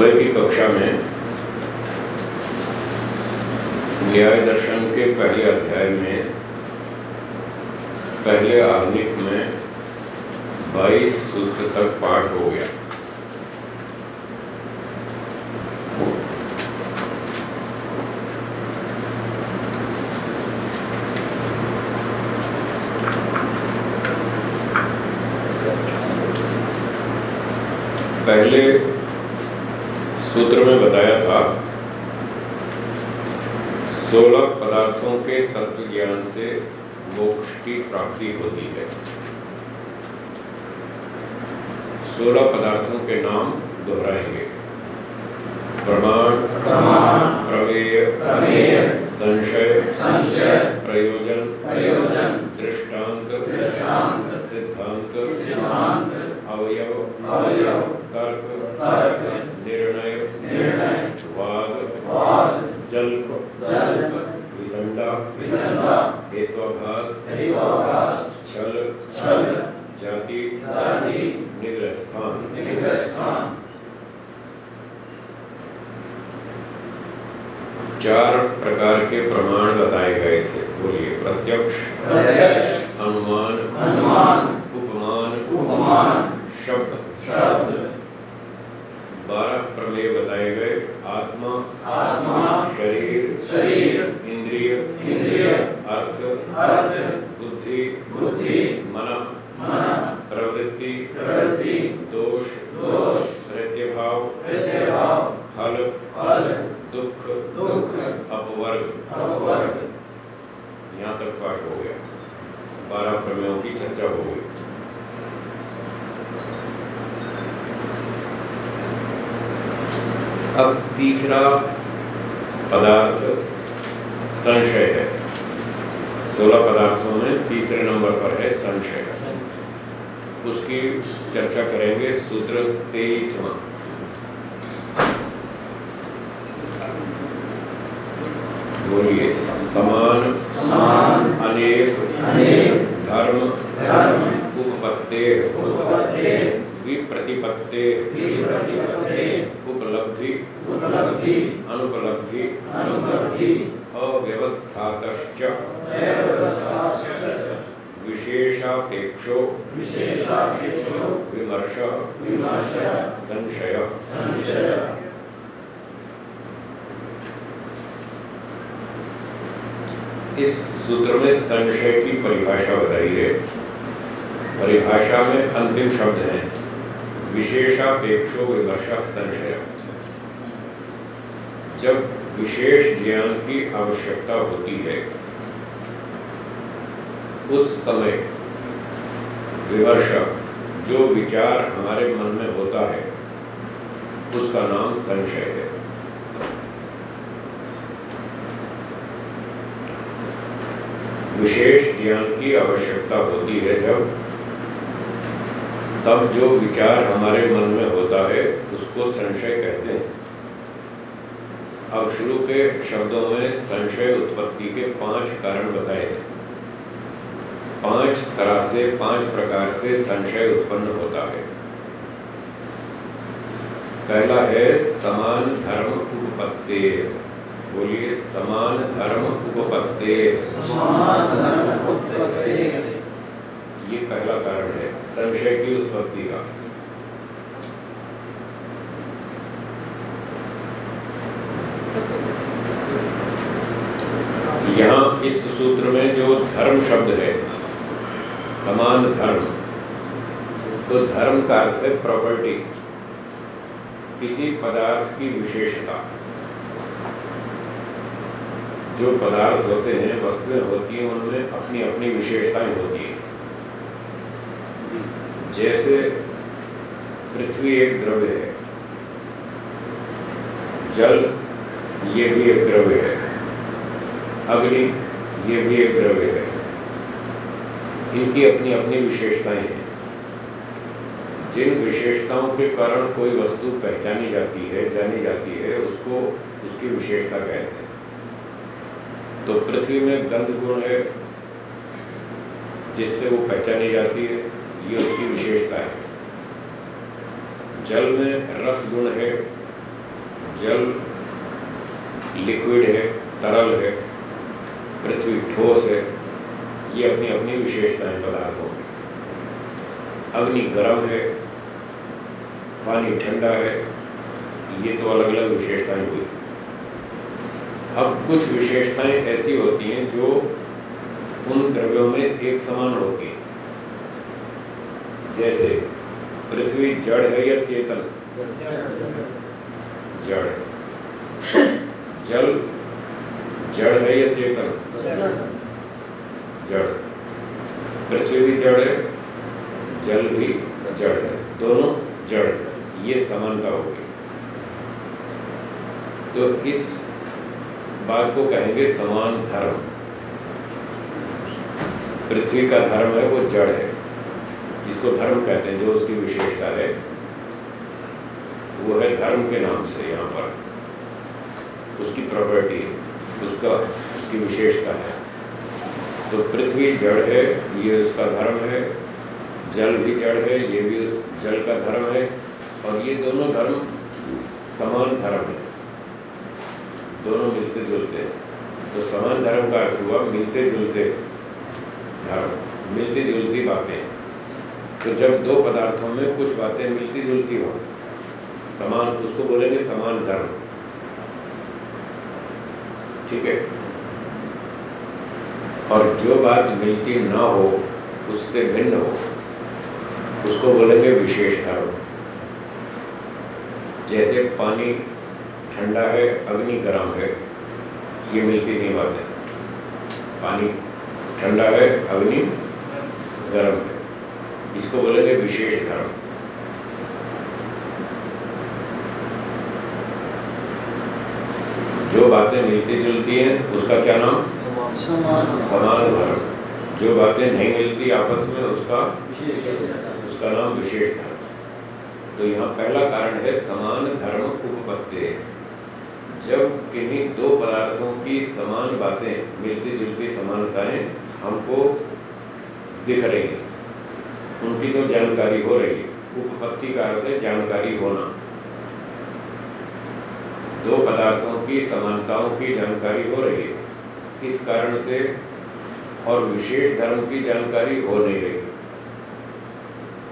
सुबह की कक्षा में न्याय दर्शन के पहले अध्याय में पहले आधुनिक में 22 सूत्र तक पाठ हो गया पहले सूत्र में बताया था सोलह पदार्थों के तत्व ज्ञान से मोक्ष की प्राप्ति होती है सोलह पदार्थों के नाम दोहराएँगे प्रमाण प्रमाण प्रमेय प्रमेय संशय संशय प्रयोजन प्रयोजन दृष्टांत दृष्टांत सिद्धांत सिद्धांत अवयव अवयव तर्क तर्क निर्णय निर्णय वाद वाद जल्प जल्प विदंडा विदंडा हेत्वाभास हेतुवाभास छल छल जाति जाति निग्रह स्थान निग्रह स्थान चार प्रकार के प्रमाण बताए गए थे बोलिए प्रत्यक्ष प्रत्यक्ष अनुमान अनुमान उपमान उपमान शब्द शब्द बारह प्रमेय बताए गए आत्मा आत्मा शरीर शरीर इंद्रिय इंद्रिय अर्थ अर्थ बुद्धि बुद्धि मन मन प्रवृत्ति प्रवृत्ति दोष दोष प्रत्यभाव प्रत्यभाव फल फल दुख दुख अपवर्ग अपवर्ग यहाँ तक पाठ हो गया? बारह प्रमेयों की चर्चा हो गई। अब तीसरा पदार्थ संशय है। सोलह पदार्थों में तीसरे नंबर पर है संशय। उसकी चर्चा करेंगे सूत्र तेईसवा बोलिए। समान समान अनेक अनेक धर्म धर्म उपपत्ते उत्पत्ति विप्रतिपत्ते विप्रतिपत्ति उपलब्धि उपलब्धि अनुपलब्धि अनुपलब्धि अव्यवस्थातश्च विशेषापेक्षो विशेषापेक्षो विमर्श विमर्श संशय संशय इस सूत्र में संशय की परिभाषा बताई है। परिभाषा में अंतिम शब्द है, विशेषापेक्षो विमर्शा संशय। जब विशेष ज्ञान की आवश्यकता होती है, उस समय विमर्श जो विचार हमारे मन में होता है, उसका नाम संशय है। विशेष ज्ञान की आवश्यकता होती है जब तब जो विचार हमारे मन में होता है, उसको संशय कहते हैं। अब शुरू के शब्दों में संशय उत्पत्ति के पाँच कारण बताए हैं। पाँच तरह से, पाँच प्रकार से संशय उत्पन्न होता है। पहला है, समान धर्म उपपत्ति बोलिए समान धर्म उपपत्ति। समान धर्म उत्पत्ति ये पहला कारण है संशय की उत्पत्ति का। यहाँ इस सूत्र में जो धर्म शब्द है समान धर्म तो धर्म का अर्थ है प्रॉपर्टी किसी पदार्थ की विशेषता। जो पदार्थ होते हैं, वस्तुएँ होती हैं, उनमें अपनी अपनी विशेषताएँ होती हैं। जैसे पृथ्वी एक द्रव्य है, जल ये भी एक द्रव्य है, अग्नि ये भी एक द्रव्य है। इनकी अपनी अपनी विशेषताएँ हैं। जिन विशेषताओं के कारण कोई वस्तु पहचानी जाती है, जानी जाती है, उसको उसकी विशेषता कहते हैं। तो पृथ्वी में गंध गुण है, जिससे वो पहचानी जाती है, ये उसकी विशेषता है। जल में रस गुण है, जल लिक्विड है, तरल है, पृथ्वी ठोस है, ये अपनी अपनी विशेषताएँ पदार्थों में अग्नि गर्म है, पानी ठंडा है, ये तो अलग अलग विशेषताएँ हुई अब कुछ विशेषताएँ ऐसी होती हैं जो उन द्रव्यों में एक समान होती हैं। जैसे पृथ्वी, जड़ है या चेतन? जड़। जल, जड़ है या चेतन? जड़। पृथ्वी भी जड़ है, जल भी जड़ है। दोनों जड़, ये समानता होगी तो इस बात को कहेंगे समान धर्म। पृथ्वी का धर्म है, वो जड़ है। इसको धर्म कहते हैं, जो उसकी विशेषता है, वो है धर्म के नाम से यहाँ पर। उसकी प्रॉपर्टी उसका, उसकी विशेषता है। तो पृथ्वी जड़ है, ये उसका धर्म है। जल भी जड़ है, ये भी जल का धर्म है। और ये दोनों धर्म समान धर्म है। दोनों मिलते जुलते। तो समान धर्म का अर्थ हुआ मिलते जुलते धर्म, मिलती जुलती बातें। तो जब दो पदार्थों में कुछ बातें मिलती जुलती हो, समान, उसको बोलेंगे समान धर्म। ठीक है? और जो बात मिलती ना हो, उससे भिन्न हो, उसको बोलेंगे विशेष धर्म। जैसे पानी ठंडा है, अग्नि गर्म है, ये मिलती नहीं बातें। पानी ठंडा है, अग्नि गर्म है। इसको बोलेंगे विशेष धर्म जो बातें मिलती जुलती हैं, उसका क्या नाम? समान धर्म जो बातें नहीं मिलती आपस में, उसका उसका नाम विशेष धर्म तो यहाँ पहला कारण है समान धर्म उपपत्ति। जब किन्हीं दो पदार्थों की समान बातें मिलती जुलती समानताएँ हमको दिख रही है उनकी तो जानकारी हो रही है। उपपत्ति का अर्थ है जानकारी होना। दो पदार्थों की समानताओं की जानकारी हो रही है। इस कारण से और विशेष धर्म की जानकारी हो नहीं रही।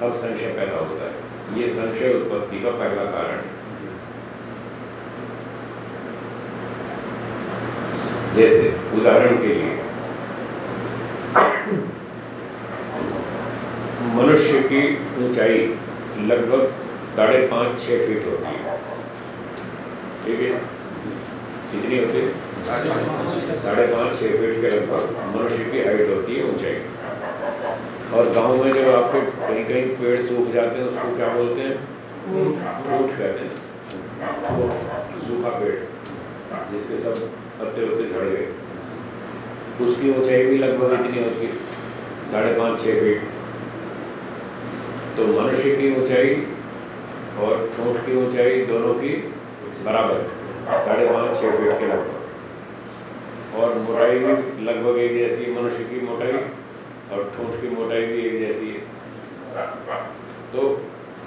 अब संशय पैदा होता है। ये संशय उत्पत्ति का पहला कारण है। जैसे उदाहरण के लिए। मनुष्य की ऊंचाई लगभग साढ़े पाँच छः फीट होती है। ठीक है? कितनी होती है? साढ़े पाँच छः फीट के लगभग मनुष्य की हाइट होती है ऊंचाई। और गाँव में जब आपके कहीं कहीं पेड़ सूख जाते हैं उसको क्या बोलते हैं? ठूठ कहते हैं। सूखा पेड़ जिसके सब पत्ते वत्ते झड़ गए उसकी ऊंचाई भी लगभग इतनी होती साढ़े पाँच छः फीट तो मनुष्य की ऊंचाई और ठूठ की ऊंचाई दोनों की बराबर, साढ़े पाँच छः फीट के लगभग। और मोटाई भी लगभग एक जैसी है, मनुष्य की मोटाई और ठूठ की मोटाई भी एक जैसी है। तो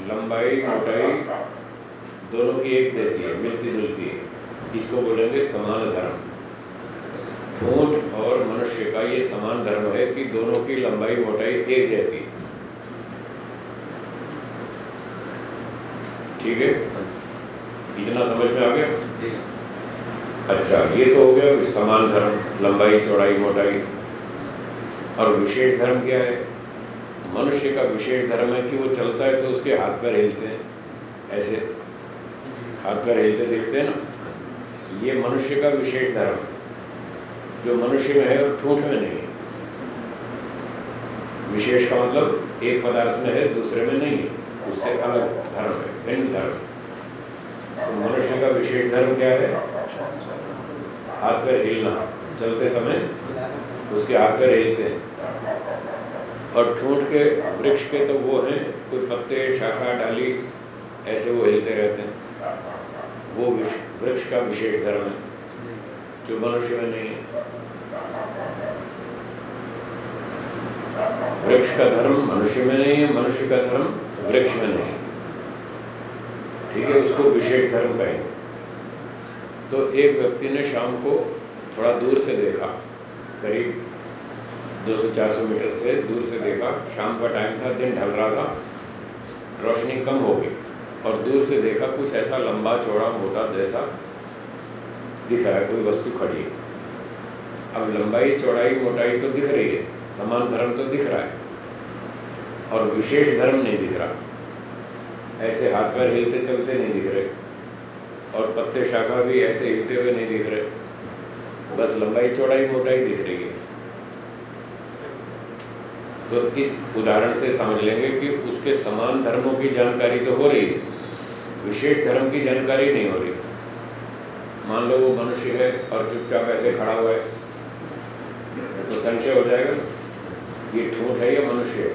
लंबाई, मोटाई दोनों की एक जैसी है मिलती जुलती है। इसको बोलेंगे समान धर्म। ठूठ और मनुष्य का ये समान धर्म है कि दोनों की लंबाई मोटाई एक जैसी। ठीक है? इतना समझ में आ गया? अच्छा ये तो हो गया समान धर्म, लंबाई, चौड़ाई, मोटाई। और विशेष धर्म क्या है? मनुष्य का विशेष धर्म है कि वो चलता है तो उसके हाथ पैर हिलते हैं। ऐसे हाथ पैर हिलते दिखते हैं ना? ये मनुष्य का विशेष धर्म। जो मनुष्य में है और ठूठ में नहीं है। विशेष का मतलब एक पदार्थ में है, दूसरे में नहीं है। उससे अलग धर्म है, भिन्न धर्म। तो मनुष्य का विशेष धर्म क्या है? हाथ पैर हिलना। चलते समय उसके हाथ पैर हिलते हैं। और ठूंठ के वृक्ष के तो वो हैं, कोई पत्ते, शाखा, डाली, ऐसे वो हिलते रहते हैं। वो वृक्ष का विशेष धर्म है, जो मनुष्य में नहीं है। वृक्ष का धर्म मनुष्य में नहीं है, मनुष्य का धर्म वृक्ष में नहीं ठीक है, उसको विशेष धर्म कहेंगे। तो एक व्यक्ति ने शाम को थोड़ा दूर से देखा, करीब 200-400 मीटर से दूर से देखा, शाम का टाइम था, दिन ढल रहा था, रोशनी कम हो गई। और दूर से देखा, कुछ ऐसा लंबा, चौड़ा, मोटा जैसा दिख रहा है, कोई वस्तु खड़ी अब लंबाई, चौड़ाई, मोटाई तो दिख रही है, समान धर्म तो दिख रहा है, और विशेष धर्म नहीं दिख रहा। ऐसे हाथ पैर हिलते चलते नहीं दिख रहे, और पत्ते शाखा भी ऐसे हिलते हुए नहीं दिख रहे। बस लंबाई, चौड़ाई, मोटाई दिख रही है। तो इस उदाहरण से समझ लेंगे कि उसके समान धर्मों की जानकारी तो हो रही है। विशेष धर्म की जानकारी नहीं हो रही। मान लो वो मनुष्य है और चुपचाप ऐसे खड़ा हुआ है तो संशय हो जाएगा, ये ठूठ है या मनुष्य है?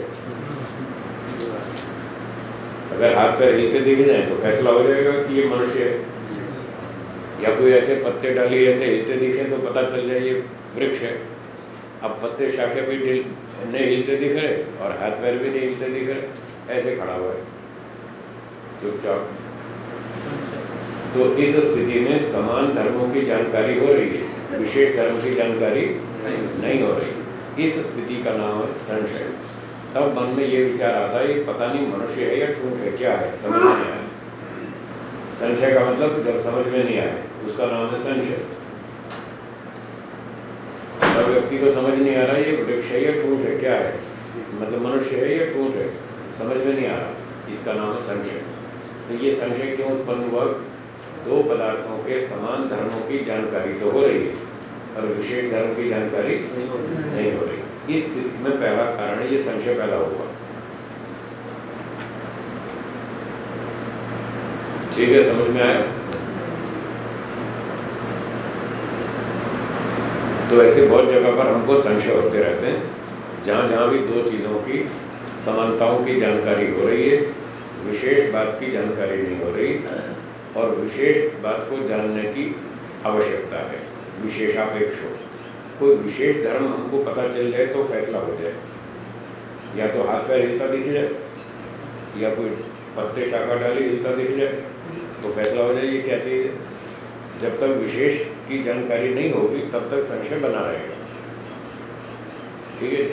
अगर हाथ पैर हिलते दिख जाए तो फैसला हो जाएगा कि ये मनुष्य है। या कोई ऐसे पत्ते डाली, ऐसे हिलते दिखे तो पता चल जाए ये वृक्ष है। अब पत्ते शाखे भी नहीं हिलते दिख रहे और हाथ पैर भी नहीं हिलते दिख रहे ऐसे खड़ा हुआ है। चुपचाप। तो इस स्थिति में समान धर्मों की जानकारी हो रही है विशेष धर्म की जानकारी नहीं। हो रही। इस स्थिति का नाम है संशय। तब मन में ये विचार आता है पता नहीं मनुष्य है या ठूठ है क्या है समझ में नहीं आया। संशय का मतलब जब समझ में नहीं आया उसका नाम है संशय। तब व्यक्ति को समझ नहीं आ रहा ये वृक्ष है या ठूठ है क्या है? मतलब मनुष्य है या ठूठ है? समझ में नहीं आ रहा। इसका नाम है संशय। तो ये संशय क्यों उत्पन्न हुआ? दो पदार्थों के समान धर्मों की जानकारी तो हो रही है और विशेष धर्म की जानकारी नहीं हो रही। इस स्थिति में पहला कारण ये संशय पैदा हुआ। ठीक है समझ में आया? तो ऐसे बहुत जगह पर हमको संशय होते रहते हैं। जहाँ जहाँ भी दो चीज़ों की समानताओं की जानकारी हो रही है, विशेष बात की जानकारी नहीं हो रही और विशेष बात को जानने की आवश्यकता है, विशेषापेक्ष हो। कोई विशेष धर्म हमको पता चल जाए तो फैसला हो जाए। या तो हाथ पैर हिलता दिख जाए, या कोई पत्ते शाखा डाली हिलता दिख जाए तो फैसला हो जाए ये क्या चाहिए जब तक विशेष की जानकारी नहीं होगी, तब तक संशय बना रहेगा। ठीक है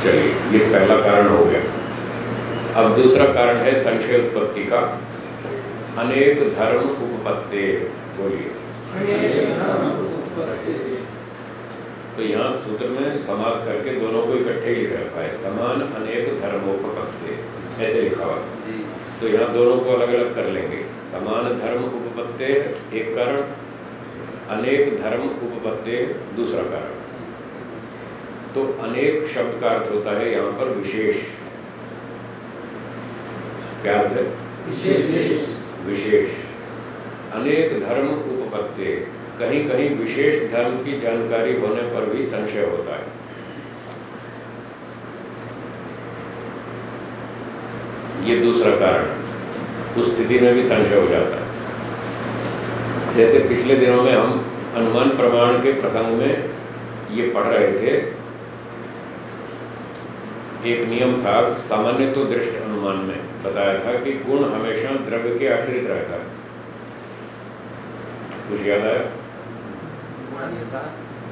चलिए, ये पहला कारण हो गया। अब दूसरा कारण है संशय उत्पत्ति का। अनेक धर्म उपपत्ति, बोलिए। तो यहाँ सूत्र में समास करके दोनों को इकट्ठे लिख रखा है समान अनेक धर्मोपत्ति ऐसे लिखा हुआ तो यहाँ दोनों को अलग अलग कर लेंगे। समान धर्म उपपत्ति एक कारण अनेक धर्म उपपत्ति दूसरा कारण। तो अनेक शब्द का अर्थ होता है यहाँ पर विशेष। क्या अर्थ है? विशेष। विशेष। अनेक धर्म उपपत्ति कहीं कहीं विशेष धर्म की जानकारी होने पर भी संशय होता है। ये दूसरा कारण, उस स्थिति में भी संशय हो जाता है। जैसे पिछले दिनों में हम अनुमान प्रमाण के प्रसंग में ये पढ़ रहे थे। एक नियम था, सामान्य तो दृष्ट अनुमान में बताया था कि गुण हमेशा द्रव्य के आश्रित रहता है। कुछ याद आया?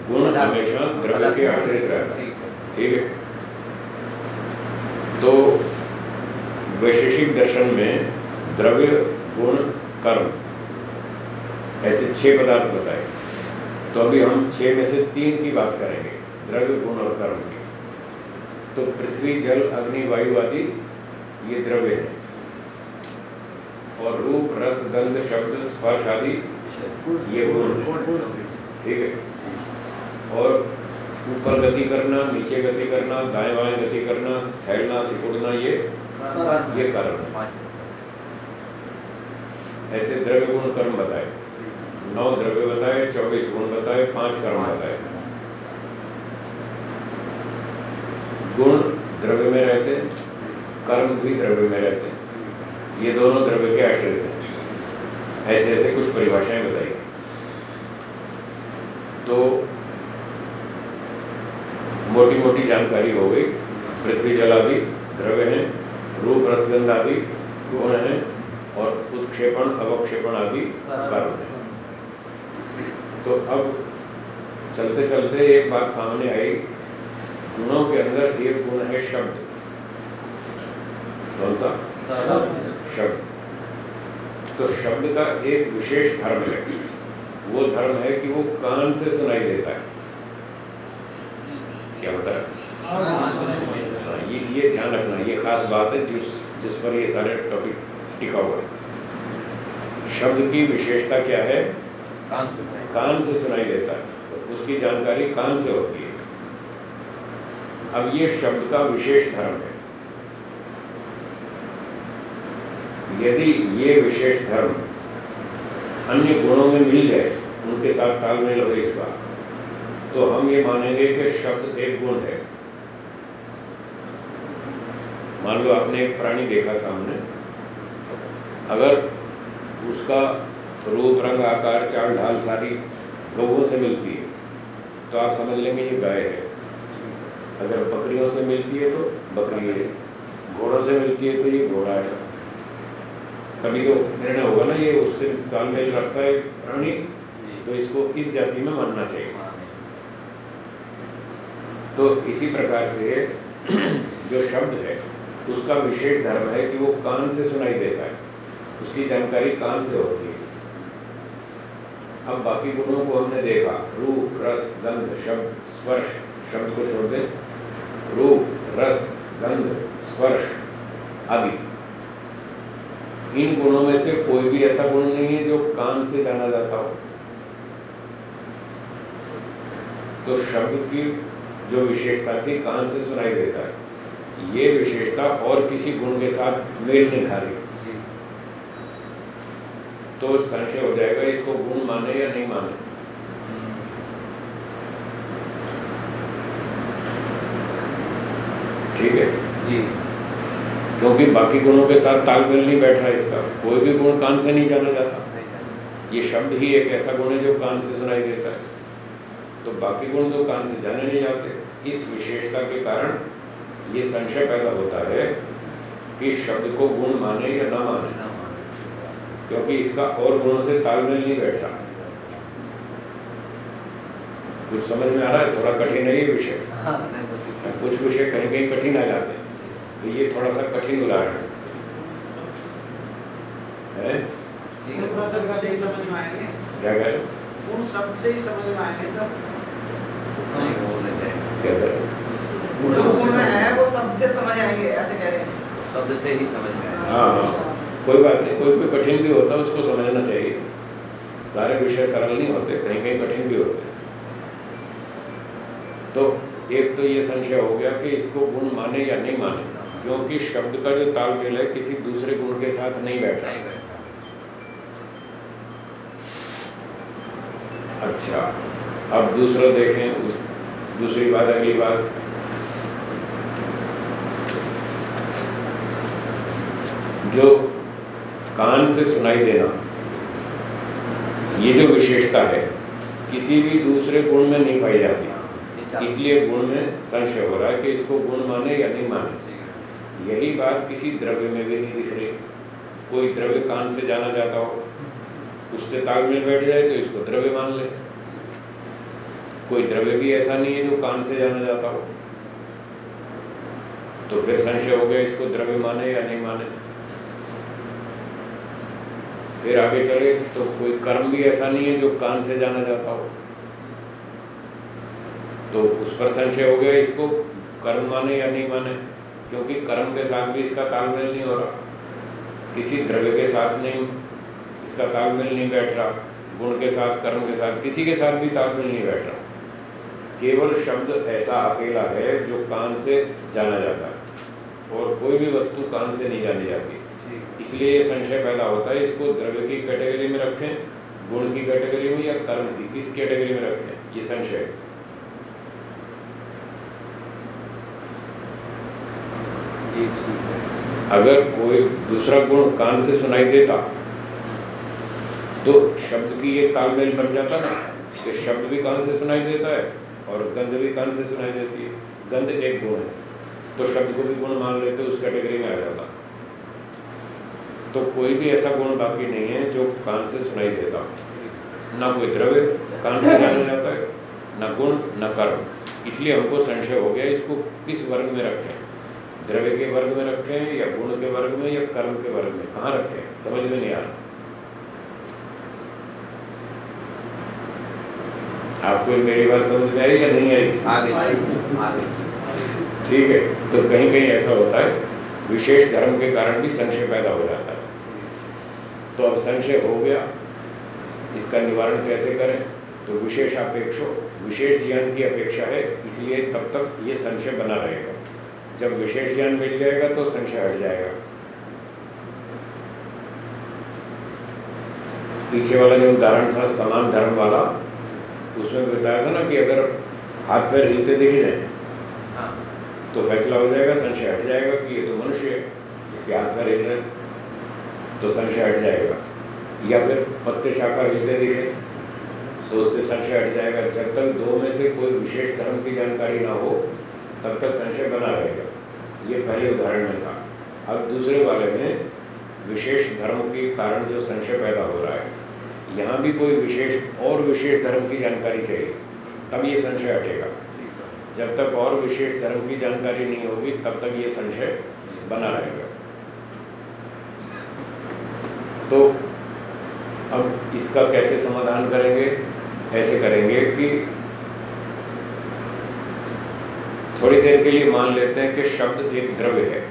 गुण हमेशा द्रव्य के आश्रित रहता है। ठीक है। तो वैशेषिक दर्शन में द्रव्य गुण कर्म ऐसे छह पदार्थ बताए। तो अभी हम छह में से तीन की बात करेंगे द्रव्य गुण और कर्म की। तो पृथ्वी जल अग्नि वायु आदि ये द्रव्य है। और रूप रस गंध शब्द स्पर्श आदि ये गुण। ठीक है? और ऊपर गति करना, नीचे गति करना, दाएँ बाएँ गति करना फैलना सिकुड़ना, ये ये कारण ऐसे द्रव्य गुण कर्म बताए। नौ द्रव्य बताए, चौबीस गुण बताए, पाँच कर्म बताए। गुण द्रव्य में रहते कर्म भी द्रव्य में रहते ये दोनों द्रव्य के आश्रित हैं। ऐसे ऐसे कुछ परिभाषाएँ बताई तो मोटी मोटी जानकारी हो गई। पृथ्वी जल आदि द्रव्य हैं रूप रसगंध आदि गुण हैं और उत्क्षेपण अवक्षेपण आदि कारण है। तो अब चलते चलते एक बात सामने आई। गुणों के अंदर एक गुण है शब्द। कौन सा? शब्द। तो शब्द का एक विशेष धर्म है। वो धर्म है कि वो कान से सुनाई देता है। क्या होता है हाँ, ये ये ध्यान रखना ये खास बात है जिस जिस पर ये सारे टॉपिक टिका हुआ है। शब्द की विशेषता क्या है? कान से सुनाई देता है। तो उसकी जानकारी कान से होती है। अब ये शब्द का विशेष धर्म है। यदि ये विशेष धर्म अन्य गुणों में मिल जाए उनके साथ तालमेल हो इस इसका तो हम ये मानेंगे कि शब्द एक गुण है। मान लो आपने एक प्राणी देखा सामने। अगर उसका रूप, रंग, आकार, चाल, ढाल सारी लोगों से मिलती है तो आप समझ लेंगे ये गाय है। अगर बकरियों से मिलती है तो बकरी है। घोड़ों से मिलती है तो ये घोड़ा है। तभी तो निर्णय होगा ना ये उससे तालमेल रखता है प्राणी तो इसको इस जाति में मानना चाहिए। तो इसी प्रकार से जो शब्द है उसका विशेष धर्म है कि वो कान से सुनाई देता है। उसकी जानकारी कान से होती है। अब बाकी गुणों को हमने देखा। रूप रस गंध शब्द स्पर्श। शब्द को छोड़ दे। रूप रस गंध स्पर्श आदि। इन गुणों में से कोई भी ऐसा गुण नहीं है जो कान से जाना जाता हो। तो शब्द की जो विशेषता थी कान से सुनाई देता है। ये विशेषता और किसी गुण के साथ मेल नहीं खा रही। तो संशय हो जाएगा इसको गुण माने या नहीं माने। ठीक है? क्योंकि बाकी गुणों के साथ तालमेल नहीं बैठा इसका। कोई भी गुण कान से नहीं जाना जाता। ये शब्द ही एक ऐसा गुण है जो कान से सुनाई देता है। तो बाकी गुण तो कान से जाने नहीं जाते। इस विशेषता के कारण ये संशय पैदा होता है कि शब्द को गुण माने या ना माने। क्योंकि इसका और गुणों से तालमेल नहीं बैठ। रहा कुछ समझ में आ रहा है? थोड़ा कठिन है ये विषय। हाँ, कुछ विषय कहीं कहीं कठिन आ जाते हैं। तो ये थोड़ा सा कठिन उदाहरण है। क्या कह शब्द से ही समझ में आएँगे सब क्या कह रहे है? वो सबसे समझ आएँगे ऐसे कह रहे हैं। शब्द से ही समझ में हाँ हाँ। कोई बात नहीं कोई कोई कठिन भी होता है उसको समझना चाहिए। सारे विषय सरल नहीं होते कहीं कहीं कठिन भी होते तो एक तो ये संशय हो गया कि इसको गुण माने या नहीं माने। क्योंकि शब्द का जो तालमेल है किसी दूसरे गुण के साथ नहीं बैठ रहा अच्छा अब दूसरा देखें दूसरी बात अगली बात। जो कान से सुनाई देना ये जो विशेषता है किसी भी दूसरे गुण में नहीं पाई जाती। इसलिए गुण में संशय हो रहा है कि इसको गुण माने या नहीं माने। यही बात किसी द्रव्य में भी नहीं दिख रही। कोई द्रव्य कान से जाना जाता हो, उससे तालमेल बैठ जाए तो इसको द्रव्य मान ले। कोई द्रव्य भी ऐसा नहीं है जो कान से जाना जाता हो। तो फिर संशय हो गया इसको द्रव्य माने या नहीं माने। फिर आगे चले तो कोई कर्म भी ऐसा नहीं है जो कान से जाना जाता हो। तो उस पर संशय हो गया इसको, कर्म माने या नहीं माने। क्योंकि कर्म के साथ भी इसका तालमेल नहीं हो रहा। किसी द्रव्य के साथ नहीं इसका तालमेल नहीं बैठ रहा। गुण के साथ कर्म के साथ किसी के साथ भी तालमेल नहीं बैठ रहा। केवल शब्द ऐसा अकेला है जो कान से जाना जाता है और कोई भी वस्तु कान से नहीं जानी जाती। इसलिए ये संशय पैदा होता है इसको द्रव्य की कैटेगरी में रखें गुण की कैटेगरी में या कर्म की किस कैटेगरी में रखें ये संशय अगर कोई दूसरा गुण कान से सुनाई देता तो शब्द की ये तालमेल बन जाता ना, कि शब्द भी कान से सुनाई देता है और गंध भी कान से सुनाई देती है। गंध एक गुण है तो शब्द को भी गुण मान लेते, उस कैटेगरी में आ जाता। तो कोई भी ऐसा गुण बाकी नहीं है जो कान से सुनाई देता। ना कोई द्रव्य कान से जाना जाता है, न गुण, न कर्म। इसलिए हमको संशय हो गया, इसको किस वर्ग में रखें? द्रव्य के वर्ग में रखें या गुण के वर्ग में या कर्म के वर्ग में? कहा रखें समझ में नहीं आ रहा। आपको मेरी बात समझ में आई या नहीं आई? ठीक है तो कहीं कहीं ऐसा होता है विशेष धर्म के कारण भी संशय पैदा हो जाता है। तो अब संशय हो गया इसका निवारण कैसे करें? तो विशेष अपेक्षो विशेष ज्ञान की अपेक्षा है इसलिए तब तक ये संशय बना रहेगा। जब विशेष ज्ञान मिल जाएगा तो संशय हट जाएगा। पीछे वाला जो उदाहरण था समान धर्म वाला उसमें बताया था ना कि अगर हाथ पैर हिलते दिख जाए हाँ। तो फैसला हो जाएगा संशय हट जाएगा कि ये तो मनुष्य है इसके हाथ पैर हिल रहे तो संशय हट जाएगा। या फिर पत्ते शाखा हिलते दिखे तो उससे संशय हट जाएगा। जब तक दो में से कोई विशेष धर्म की जानकारी ना हो तब तक संशय बना रहेगा। ये पहले उदाहरण में था। अब दूसरे वाले में विशेष धर्म के कारण जो संशय पैदा हो रहा है, यहाँ भी कोई विशेष, और विशेष धर्म की जानकारी चाहिए, तब ये संशय हटेगा। जब तक और विशेष धर्म की जानकारी नहीं होगी, तब तक ये संशय बना रहेगा। तो अब इसका कैसे समाधान करेंगे? ऐसे करेंगे कि थोड़ी देर के लिए मान लेते हैं कि शब्द एक द्रव्य है।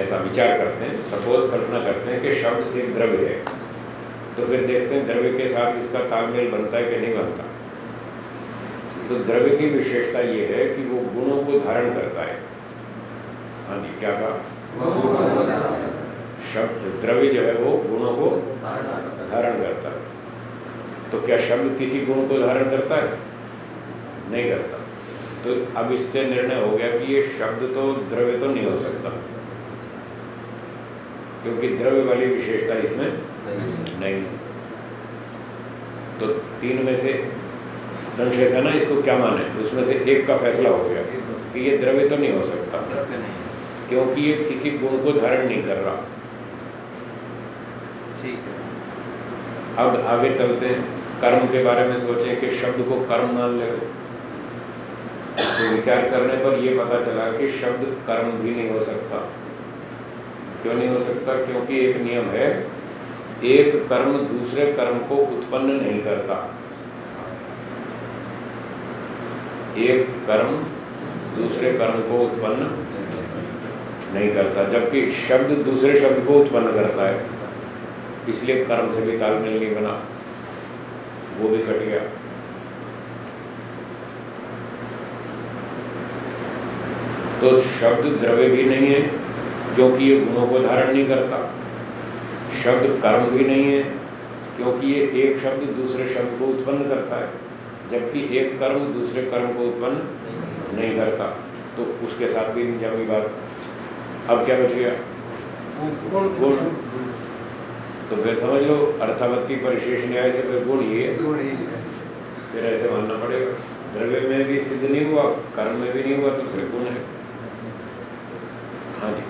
ऐसा विचार करते हैं सपोज़ कल्पना करते हैं कि शब्द एक द्रव्य है। तो फिर देखते हैं द्रव्य के साथ इसका तालमेल बनता है कि नहीं बनता। तो द्रव्य की विशेषता ये है कि वो गुणों को धारण करता है। हाँ जी क्या कहा? शब्द द्रव्य जो है वो गुणों को धारण करता है। तो क्या शब्द किसी गुण को धारण करता है? नहीं करता। तो अब इससे निर्णय हो गया कि ये शब्द तो द्रव्य तो नहीं हो सकता। क्योंकि द्रव्य वाली विशेषता इसमें नहीं है। तो तीन में से संशय था ना इसको क्या माने? उसमें से एक का फैसला हो गया कि ये द्रव्य तो नहीं हो सकता। क्योंकि ये किसी गुण को धारण नहीं कर रहा। ठीक है। अब आगे चलते हैं। कर्म के बारे में सोचें कि शब्द को कर्म मान ले तो विचार करने पर यह पता चला कि शब्द कर्म भी नहीं हो सकता। क्यों नहीं हो सकता? क्योंकि एक नियम है, एक कर्म दूसरे कर्म को उत्पन्न नहीं करता। एक कर्म दूसरे कर्म को उत्पन्न नहीं करता, जबकि शब्द दूसरे शब्द को उत्पन्न करता है। इसलिए कर्म से भी तालमेल नहीं बना। वो भी कट गया। तो शब्द द्रव्य भी नहीं है क्योंकि ये गुणों को धारण नहीं करता। शब्द कर्म भी नहीं है क्योंकि ये एक शब्द दूसरे शब्द को उत्पन्न करता है जबकि एक कर्म दूसरे कर्म को उत्पन्न नहीं करता। तो उसके साथ भी जमी बात। अब क्या बच गया गुण तो फिर समझ लो अर्थावत्ती परिशेष न्याय से फिर गुण ही है। फिर ऐसे मानना पड़ेगा। द्रव्य में भी सिद्ध नहीं हुआ कर्म में भी नहीं हुआ तो फिर गुण है। हाँ जी।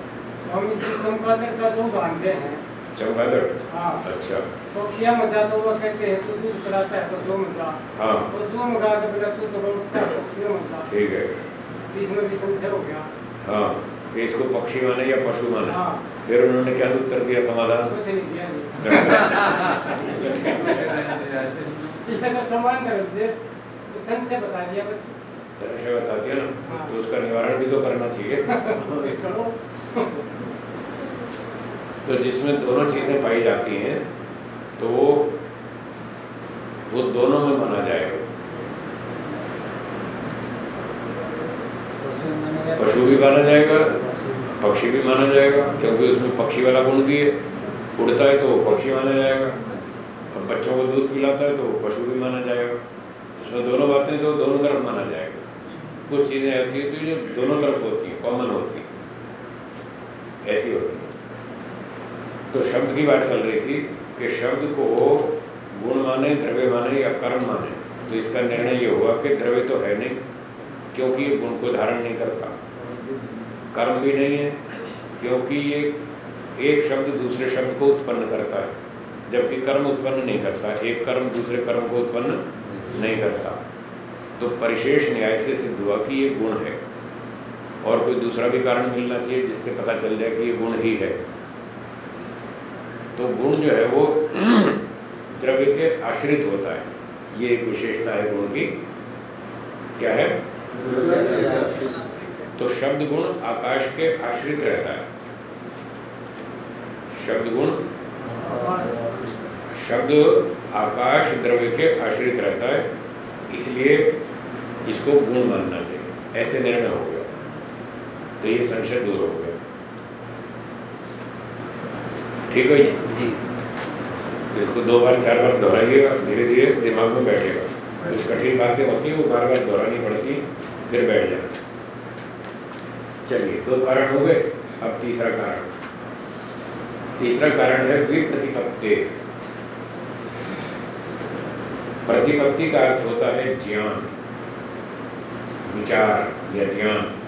हम इसी चमकादड़ का जो बांधते हैं। चमगादड़? हाँ। अच्छा। पक्षिया मचा तो वो कहते हैं तू दूध कराता है पशुओं मचा हाँ। पशुओं मचा के बिना तू तो बोलता है पक्षियों मचा ठीक है। इसमें भी संशय हो गया। हाँ। तो इसको पक्षी माने या पशु माने? हाँ। फिर उन्होंने क्या उत्तर दिया समाधान? कुछ नहीं दिया नहीं इसका समान तरह से संशय बता दिया बताती है ना हाँ। तो उसका निवारण भी तो करना चाहिए। तो जिसमें दोनों चीज़ें पाई जाती हैं तो वो वो दोनों में माना जाएगा। पशु भी माना जाएगा, पक्षी भी माना जाएगा, क्योंकि उसमें पक्षी वाला गुण भी है। उड़ता है तो वो पक्षी माना जाएगा, और बच्चों को दूध पिलाता है तो वो पशु भी माना जाएगा। उसमें दोनों बातें तो दोनों तरफ़ माना जाएगा। कुछ चीज़ें ऐसी होती हैं जो दोनों तरफ़ होती हैं कॉमन होती हैं। ऐसी होती हैं। तो शब्द की बात चल रही थी कि शब्द को गुण माने, द्रव्य माने या कर्म माने तो इसका निर्णय ये हुआ कि द्रव्य तो है नहीं, क्योंकि ये गुण को धारण नहीं करता। कर्म भी नहीं है, क्योंकि ये एक शब्द दूसरे शब्द को उत्पन्न करता है, जबकि कर्म उत्पन्न नहीं करता। एक कर्म दूसरे कर्म को उत्पन्न नहीं करता। तो परिशेष न्याय से सिद्ध हुआ कि ये गुण है। और कोई दूसरा भी कारण मिलना चाहिए जिससे पता चल जाए कि ये गुण ही है। तो गुण जो है वो द्रव्य के आश्रित होता है। ये एक विशेषता है गुण की। क्या है? तो शब्द गुण आकाश के आश्रित रहता है। शब्द गुण शब्द आकाश द्रव्य के आश्रित रहता है। इसलिए इसको गुण मानना चाहिए। ऐसे निर्णय हो गया। तो ये संशय दूर हो गया। ठीक है जी? इसको दो बार चार बार दोहराइएगा धीरे धीरे दिमाग में बैठेगा कुछ कठिन बातें होती हैं वो बार बार दोहरानी पड़ती फिर बैठ जाती चलिए दो कारण हो गए। अब तीसरा कारण। तीसरा कारण है विप्रतिपत्ति। प्रतिपत्ति का अर्थ होता है ज्ञान। विचार या ज्ञान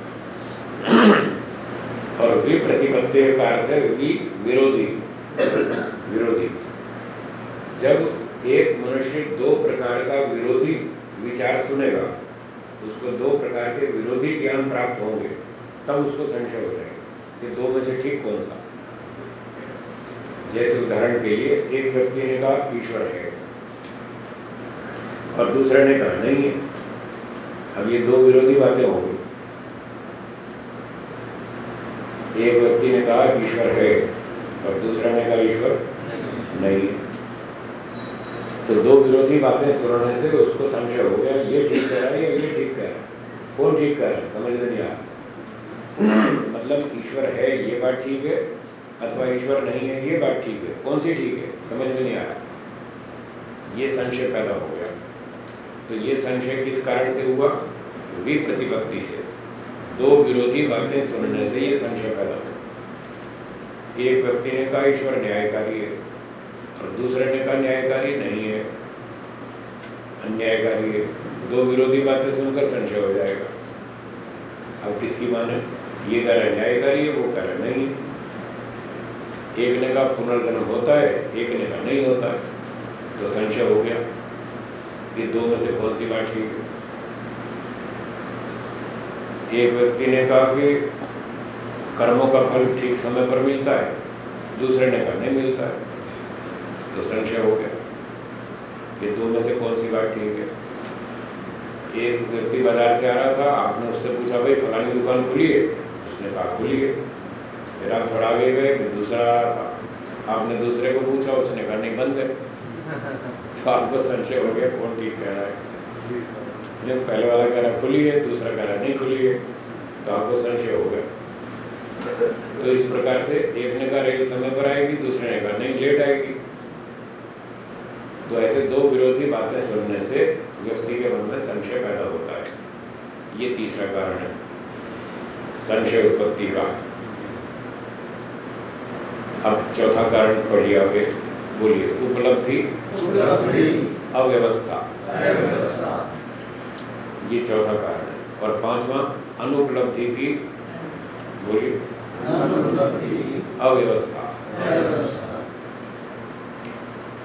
और विप्रतिपत्ति का अर्थ है वि विरोधी। विरोधी। जब एक मनुष्य दो प्रकार का विरोधी विचार सुनेगा, उसको दो प्रकार के विरोधी ज्ञान प्राप्त होंगे, तब उसको संशय हो जाएगा कि दो में से ठीक कौन सा। जैसे उदाहरण के लिए, एक व्यक्ति ने कहा, ईश्वर है। और दूसरे ने कहा, नहीं है। अब ये दो विरोधी बातें हो गई। एक व्यक्ति ने कहा, ईश्वर है, और दूसरा ने कहा, ईश्वर नहीं। तो दो विरोधी बातें सुनने से उसको संशय हो गया, ये ठीक कह रहा है या ये ठीक कह रहा है? कौन ठीक कह रहा है? समझ में नहीं आ मतलब ईश्वर है, ये बात ठीक है, अथवा ईश्वर नहीं है, ये बात ठीक है। कौन सी ठीक है? समझ में नहीं आ ये संशय पैदा हो गया। तो ये संशय किस कारण से हुआ? विप्रतिपत्ति से। दो विरोधी बातें सुनने से ये संशय पैदा हुआ। एक व्यक्ति ने कहा, ईश्वर न्यायकारी है। और दूसरे ने कहा, न्यायकारी नहीं है। अन्यायकारी है। दो विरोधी बातें सुनकर संशय हो जाएगा। अब किसकी माने ये कह रहा न्यायकारी है, वो कह रहा नहीं। एक ने कहा, पुनर्जन्म होता है। एक ने कहा, नहीं होता है। तो संशय हो गया। ये दो में से कौन सी बात ठीक है एक व्यक्ति ने कहा कि कर्मों का फल ठीक समय पर मिलता है, दूसरे ने कहा नहीं मिलता है। तो संशय हो गया। ये दो में से कौन सी बात ठीक है? एक व्यक्ति बाज़ार से आ रहा था, आपने उससे पूछा, भाई, फलानी दुकान खुली है? उसने कहा, खुली है। फिर आप थोड़ा आगे गए दूसरा आ रहा था। आपने दूसरे को पूछा, उसने कहा, नहीं, बंद है। तो आपको संशय हो गया कौन ठीक कह रहा है। जब पहले वाला कह रहा खुली है दूसरा कह रहा नहीं खुली है तो आपको संशय हो गया। तो इस प्रकार से एक ने कहा रेल समय पर आएगी दूसरे ने कहा नहीं लेट आएगी। तो ऐसे दो विरोधी बातें सुनने से व्यक्ति के मन में संशय पैदा होता है। ये तीसरा कारण है संशय उत्पत्ति का। अब चौथा कारण पढ़िए आगे। बोलिए उपलब्धि अव्यवस्था। ये चौथा कारण है। और पांचवा अनुपलब्धि की बोलिए। अव्यवस्था।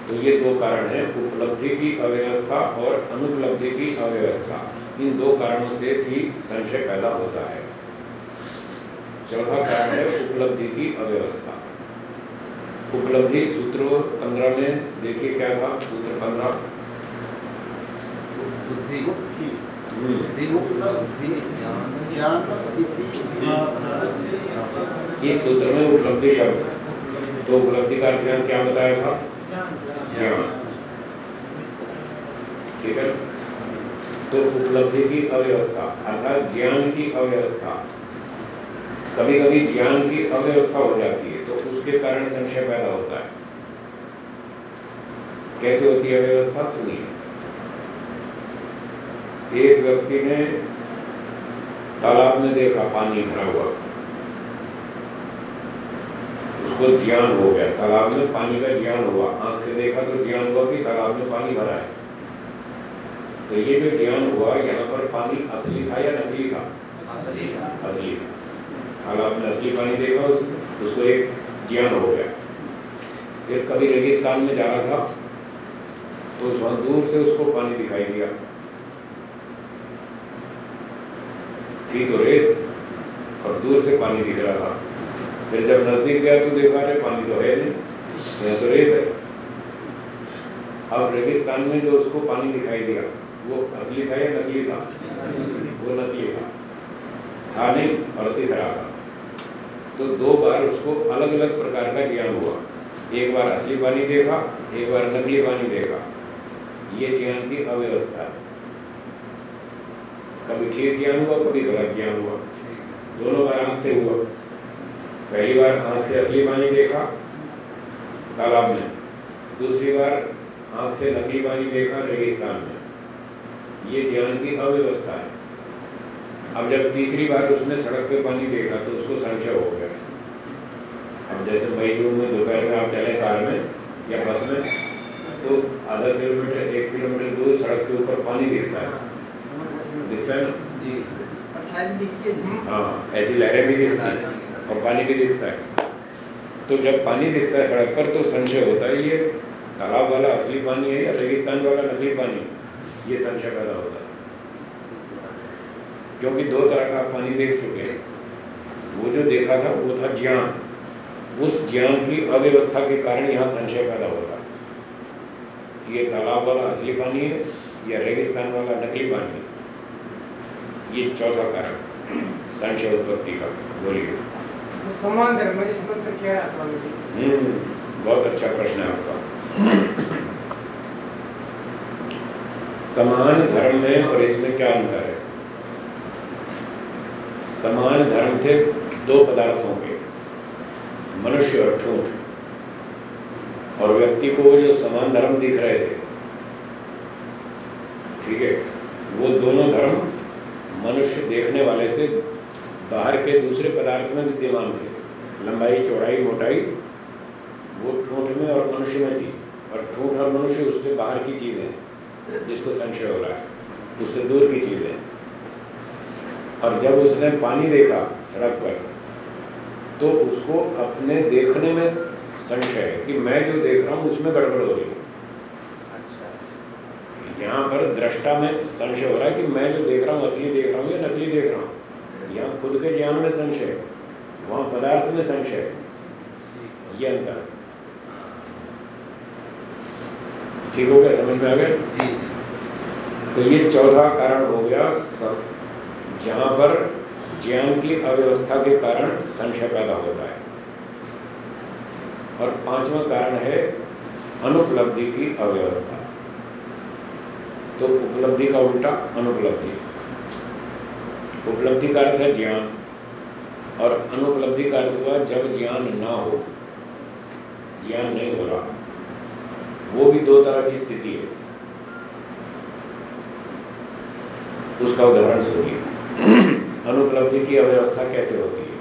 तो ये दो कारण है उपलब्धि की अव्यवस्था और अनुपलब्धि की अव्यवस्था। इन दो कारणों से भी संशय पैदा होता है। चौथा कारण है उपलब्धि की अव्यवस्था। उपलब्धि सूत्र पंद्रह में देखिए क्या था सूत्र पंद्रह। बुद्धि हम्म, इस सूत्र में उपलब्धि शब्द तो उपलब्धि का अर्थ क्या बताया था? ज्ञान। ठीक है। तो उपलब्धि की अव्यवस्था अर्थात ज्ञान की अव्यवस्था। कभी कभी ज्ञान की अव्यवस्था हो जाती है। उसके कारण संशय पैदा होता है। कैसे होती है अव्यवस्था सुनिए। एक व्यक्ति ने तालाब में देखा पानी भरा हुआ। उसको ज्ञान हो गया। तालाब में पानी का ज्ञान हुआ। आँख से देखा तो ज्ञान हुआ कि तालाब में पानी भरा है। तो ये जो ज्ञान हुआ यहाँ पर पानी असली था या नकली था? असली था। असली था। तालाब में असली पानी देखा उसको उसको एक ज्ञान हो गया। फिर कभी रेगिस्तान में जा रहा था तो वहाँ दूर से उसको पानी दिखाई दिया। थी तो रेत, और दूर से पानी दिख रहा था। फिर जब नज़दीक गया तो देखा, अरे, पानी तो है नहीं तो रेत है। अब रेगिस्तान में जो उसको पानी दिखाई दिया, वो असली था या नकली था? वो नकली था। था नहीं, और दिख रहा था। तो दो बार उसको अलग अलग प्रकार का ज्ञान हुआ। एक बार असली पानी देखा, एक बार नकली पानी देखा। ये ज्ञान की अव्यवस्था है। कभी ठीक ज्ञान हुआ, कभी गलत ज्ञान हुआ। दोनों बार आँख से हुआ। पहली बार आँख से असली पानी देखा, तालाब में। दूसरी बार आँख से नकली पानी देखा, रेगिस्तान में। ये ज्ञान की अव्यवस्था है। अब जब तीसरी बार उसने सड़क पे पानी देखा तो उसको संशय हो गया। अब जैसे मई जून में दोपहर में आप चले कार में या बस में तो आधा किलोमीटर एक किलोमीटर दूर सड़क के ऊपर पानी दिखता है। दिखता है ना? जी। और शायद दिखती है हाँ ऐसी लहरें भी दिखती हैं। और पानी भी दिखता है। तो जब पानी दिखता है सड़क पर तो संशय होता है ये तालाब वाला असली पानी है या रेगिस्तान वाला नकली पानी? ये संशय पैदा होता है। क्योंकि दो तरह का पानी देख चुके हैं। वो जो देखा था वो था ज्ञान। उस ज्ञान की अव्यवस्था के कारण यहाँ संशय पैदा होता है। ये तालाब वाला असली पानी है या रेगिस्तान वाला नकली पानी है। ये चौथा कारण संशय उत्पत्ति का। बोलिए। तो है हम्म, बहुत अच्छा प्रश्न है आपका। समान धर्म में और इसमें क्या अंतर है? समान धर्म थे, दो पदार्थों के मनुष्य और ठूठ। और व्यक्ति को जो समान धर्म दिख रहे थे, ठीक है, वो दोनों धर्म मनुष्य देखने वाले से बाहर के दूसरे पदार्थ में विद्यमान थे। लंबाई, चौड़ाई, मोटाई, वो ठूंठ में और मनुष्य में थी। और ठूंठ और मनुष्य उससे बाहर की चीज़ है, जिसको संशय हो रहा है, उससे दूर की चीज़ है। और जब उसने पानी देखा सड़क पर तो उसको अपने देखने में संशय है कि मैं जो देख रहा हूँ उसमें गड़बड़ हो रही है। अच्छा। यहाँ पर दृष्टा में संशय हो रहा है कि मैं जो देख रहा हूँ असली देख रहा हूँ या नकली देख रहा हूँ। यहाँ खुद के ज्ञान में संशय है वहाँ पदार्थ में संशय है। ये अंतर ठीक हो गया? समझ में आ गया? तो ये चौथा कारण हो गया सब जहाँ पर ज्ञान की अव्यवस्था के कारण संशय पैदा होता है। और पांचवा कारण है अनुपलब्धि की अव्यवस्था। तो उपलब्धि का उल्टा अनुपलब्धि। उपलब्धि का अर्थ है ज्ञान। और अनुपलब्धि का अर्थ हुआ जब ज्ञान ना हो, ज्ञान नहीं हो रहा। वो भी दो तरह की स्थिति है। उसका उदाहरण सुनिए। अनुपलब्धि की अव्यवस्था कैसे होती है?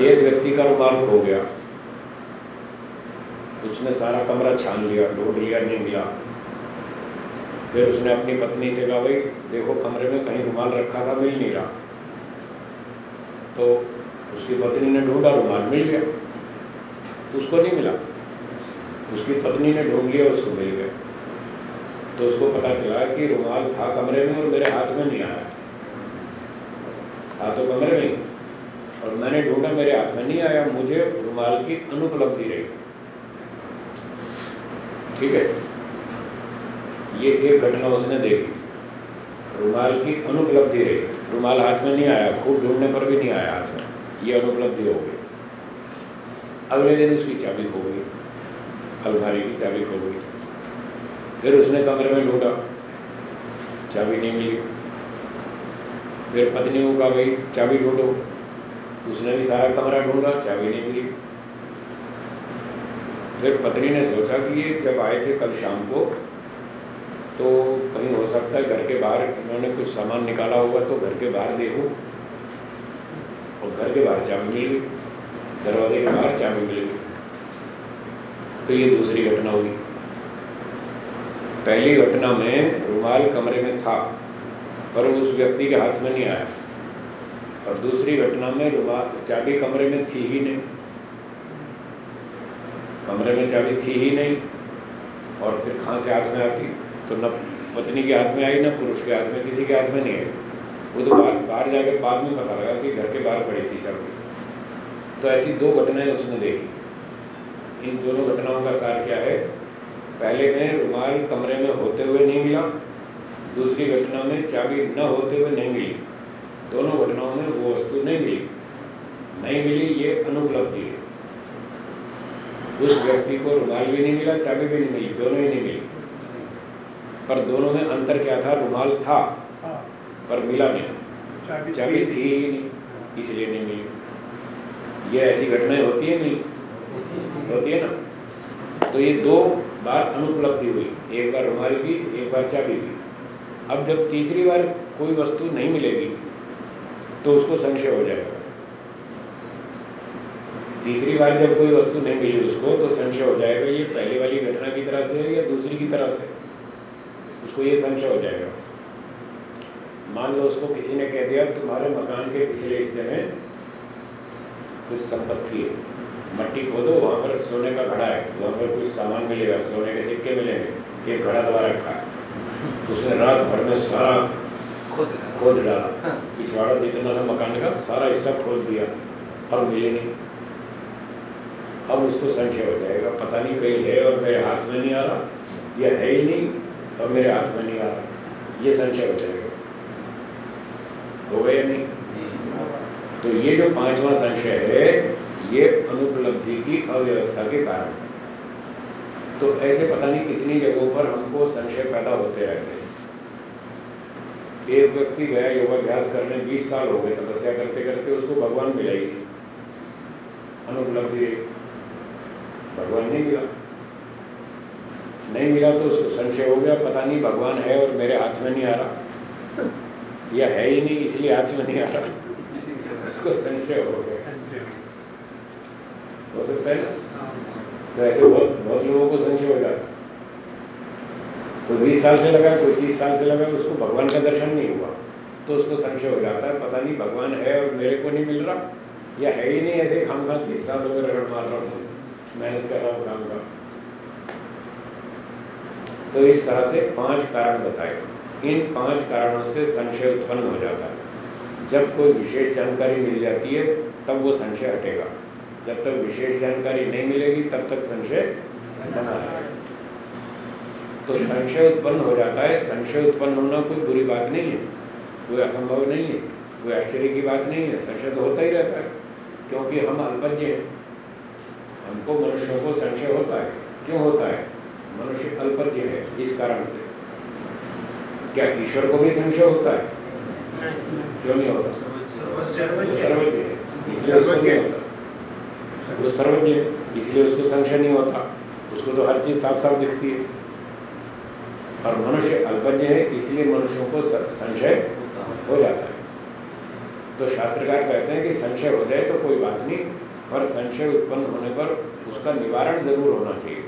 एक व्यक्ति का रुमाल खो गया। उसने सारा कमरा छान लिया, ढूंढ लिया नहीं मिला फिर उसने अपनी पत्नी से कहा, भाई, देखो, कमरे में कहीं रुमाल रखा था, मिल नहीं रहा। तो उसकी पत्नी ने ढूंढा, रुमाल मिल गया। उसको नहीं मिला। उसकी पत्नी ने ढूंढ लिया, उसको मिल गया। तो उसको पता चला कि रुमाल था कमरे में और मेरे हाथ में नहीं आया। था तो कमरे में। और मैंने ढूंढा, मेरे हाथ में नहीं आया। मुझे रुमाल की अनुपलब्धि रही। ठीक है? ये एक घटना उसने देखी। रुमाल की अनुपलब्धि रही। रुमाल हाथ में नहीं आया, खूब ढूँढने पर भी नहीं आया हाथ में। ये अनुपलब्धि हो गई। अगले दिन उसकी चाबी खो गई। अलमारी की चाबी खो गई। फिर उसने कमरे में ढूंढा चाबी नहीं मिली। फिर पत्नी को कहा, भाई, चाबी ढूंढो उसने भी सारा कमरा ढूंढा, चाबी नहीं मिली। फिर पत्नी ने सोचा कि ये जब आए थे कल शाम को तो कहीं हो सकता है घर के बाहर इन्होंने कुछ सामान निकाला होगा तो घर के बाहर देखो। और घर के बाहर चाबी मिल गई। दरवाजे के बाहर चाबी मिल गई। तो ये दूसरी घटना हुई। पहली घटना में रुमाल कमरे में था, पर उस व्यक्ति के हाथ में नहीं आया। और दूसरी घटना में रुमाल चाबी कमरे में थी ही नहीं। कमरे में चाबी थी ही नहीं, और फिर कहाँ से हाथ में आती? तो न पत्नी के हाथ में आई, ना पुरुष के हाथ में, किसी के हाथ में नहीं आई। वो तो बाहर बाहर जाके बाद में पता लगा कि घर के बाहर पड़ी थी चाबी। तो ऐसी दो घटनाएँ उसने देखी। इन दोनों घटनाओं का सार क्या है? पहले में रुमाल कमरे में होते हुए नहीं मिला दूसरी घटना में चाबी न होते हुए नहीं मिली। दोनों घटनाओं में वो वस्तु नहीं मिली। नहीं मिली ये अनुपलब्धि है। उस व्यक्ति को रुमाल भी नहीं मिला चाबी भी नहीं मिली दोनों ही नहीं मिली। पर दोनों में अंतर क्या था? रुमाल था हाँ, पर मिला नहीं। चाबी थी। थी ही नहीं इसलिए नहीं मिली। ये ऐसी घटनाएँ होती है नहीं? होती है ना? तो ये दो बार अनुपलब्धि हुई, एक बार रुमाल की एक बार चाबी की अब जब तीसरी बार कोई वस्तु नहीं मिलेगी तो उसको संशय हो जाएगा। तीसरी बार जब कोई वस्तु नहीं मिली उसको तो संशय हो जाएगा, ये पहले वाली घटना की तरह से है या दूसरी की तरह से? उसको ये संशय हो जाएगा। मान लो उसको किसी ने कह दिया, तुम्हारे मकान के पिछले हिस्से में कुछ संपत्ति है। मट्टी खोदो वहाँ पर सोने का घड़ा है वहाँ पर कुछ सामान मिलेगा सोने के सिक्के मिलेंगे एक घड़ा दबा रखा है। उसने रात भर में सारा खुद खोद डाला। पिछवाड़ा जितना था मकान का सारा हिस्सा खोद दिया। और मिले नहीं। अब उसको संशय हो जाएगा। पता नहीं कहीं है और मेरे हाथ में नहीं आ रहा यह है ही नहीं और मेरे हाथ में नहीं आ रहा। ये संशय हो जाएगा। हो गया नहीं? तो ये जो पांचवा संशय है ये अनुपलब्धि की अव्यवस्था के कारण है। तो ऐसे पता नहीं कितनी जगहों पर हमको संशय पैदा होते रहते हैं। एक व्यक्ति गया, योगाभ्यास करने 20 साल हो गए, तपस्या करते करते उसको भगवान मिला ही अनुपलब्धि भगवान नहीं मिला। नहीं मिला तो उसको संशय हो गया, पता नहीं भगवान है और मेरे हाथ में नहीं आ रहा। या है ही नहीं, इसलिए हाथ में नहीं आ रहा। उसको संशय हो हो सकता है तो ऐसे बहुत बहुत लोगों को संशय हो जाता कोई बीस साल से लगा, कोई तीस साल से लगा, उसको भगवान का दर्शन नहीं हुआ। तो उसको संशय हो जाता है पता नहीं भगवान है और मेरे को नहीं मिल रहा, या है ही नहीं ऐसे खाम खा तीस साल हो गए रगड़ मार रहा हूँ। मेहनत कर रहा हूँ, काम का तो इस तरह से पाँच कारण बताए। इन पाँच कारणों से संशय उत्पन्न हो जाता है। जब कोई विशेष जानकारी मिल जाती है, तब वो संशय हटेगा। जब तक विशेष जानकारी नहीं मिलेगी तब तक संशय बना रहेगा तो संशय उत्पन्न हो जाता है। संशय उत्पन्न होना कोई बुरी बात नहीं है कोई असंभव नहीं है कोई आश्चर्य की बात नहीं है संशय तो होता ही रहता है क्योंकि हम अल्पज्ञ हैं। हमको मनुष्यों को संशय होता है। क्यों होता है? मनुष्य अल्पज्ञ है इस कारण से। क्या ईश्वर को भी संशय होता है? क्यों नहीं होता? सर्वज्ञ। है इसलिए उसको नहीं होता। वो सर्वज्ञ है इसलिए उसको संशय नहीं होता। उसको तो हर चीज़ साफ़ साफ़ दिखती है। और मनुष्य अल्पज्ञ है, इसलिए मनुष्यों को संशय हो जाता है। तो शास्त्रकार कहते हैं कि संशय हो जाए तो कोई बात नहीं, पर संशय उत्पन्न होने पर उसका निवारण ज़रूर होना चाहिए।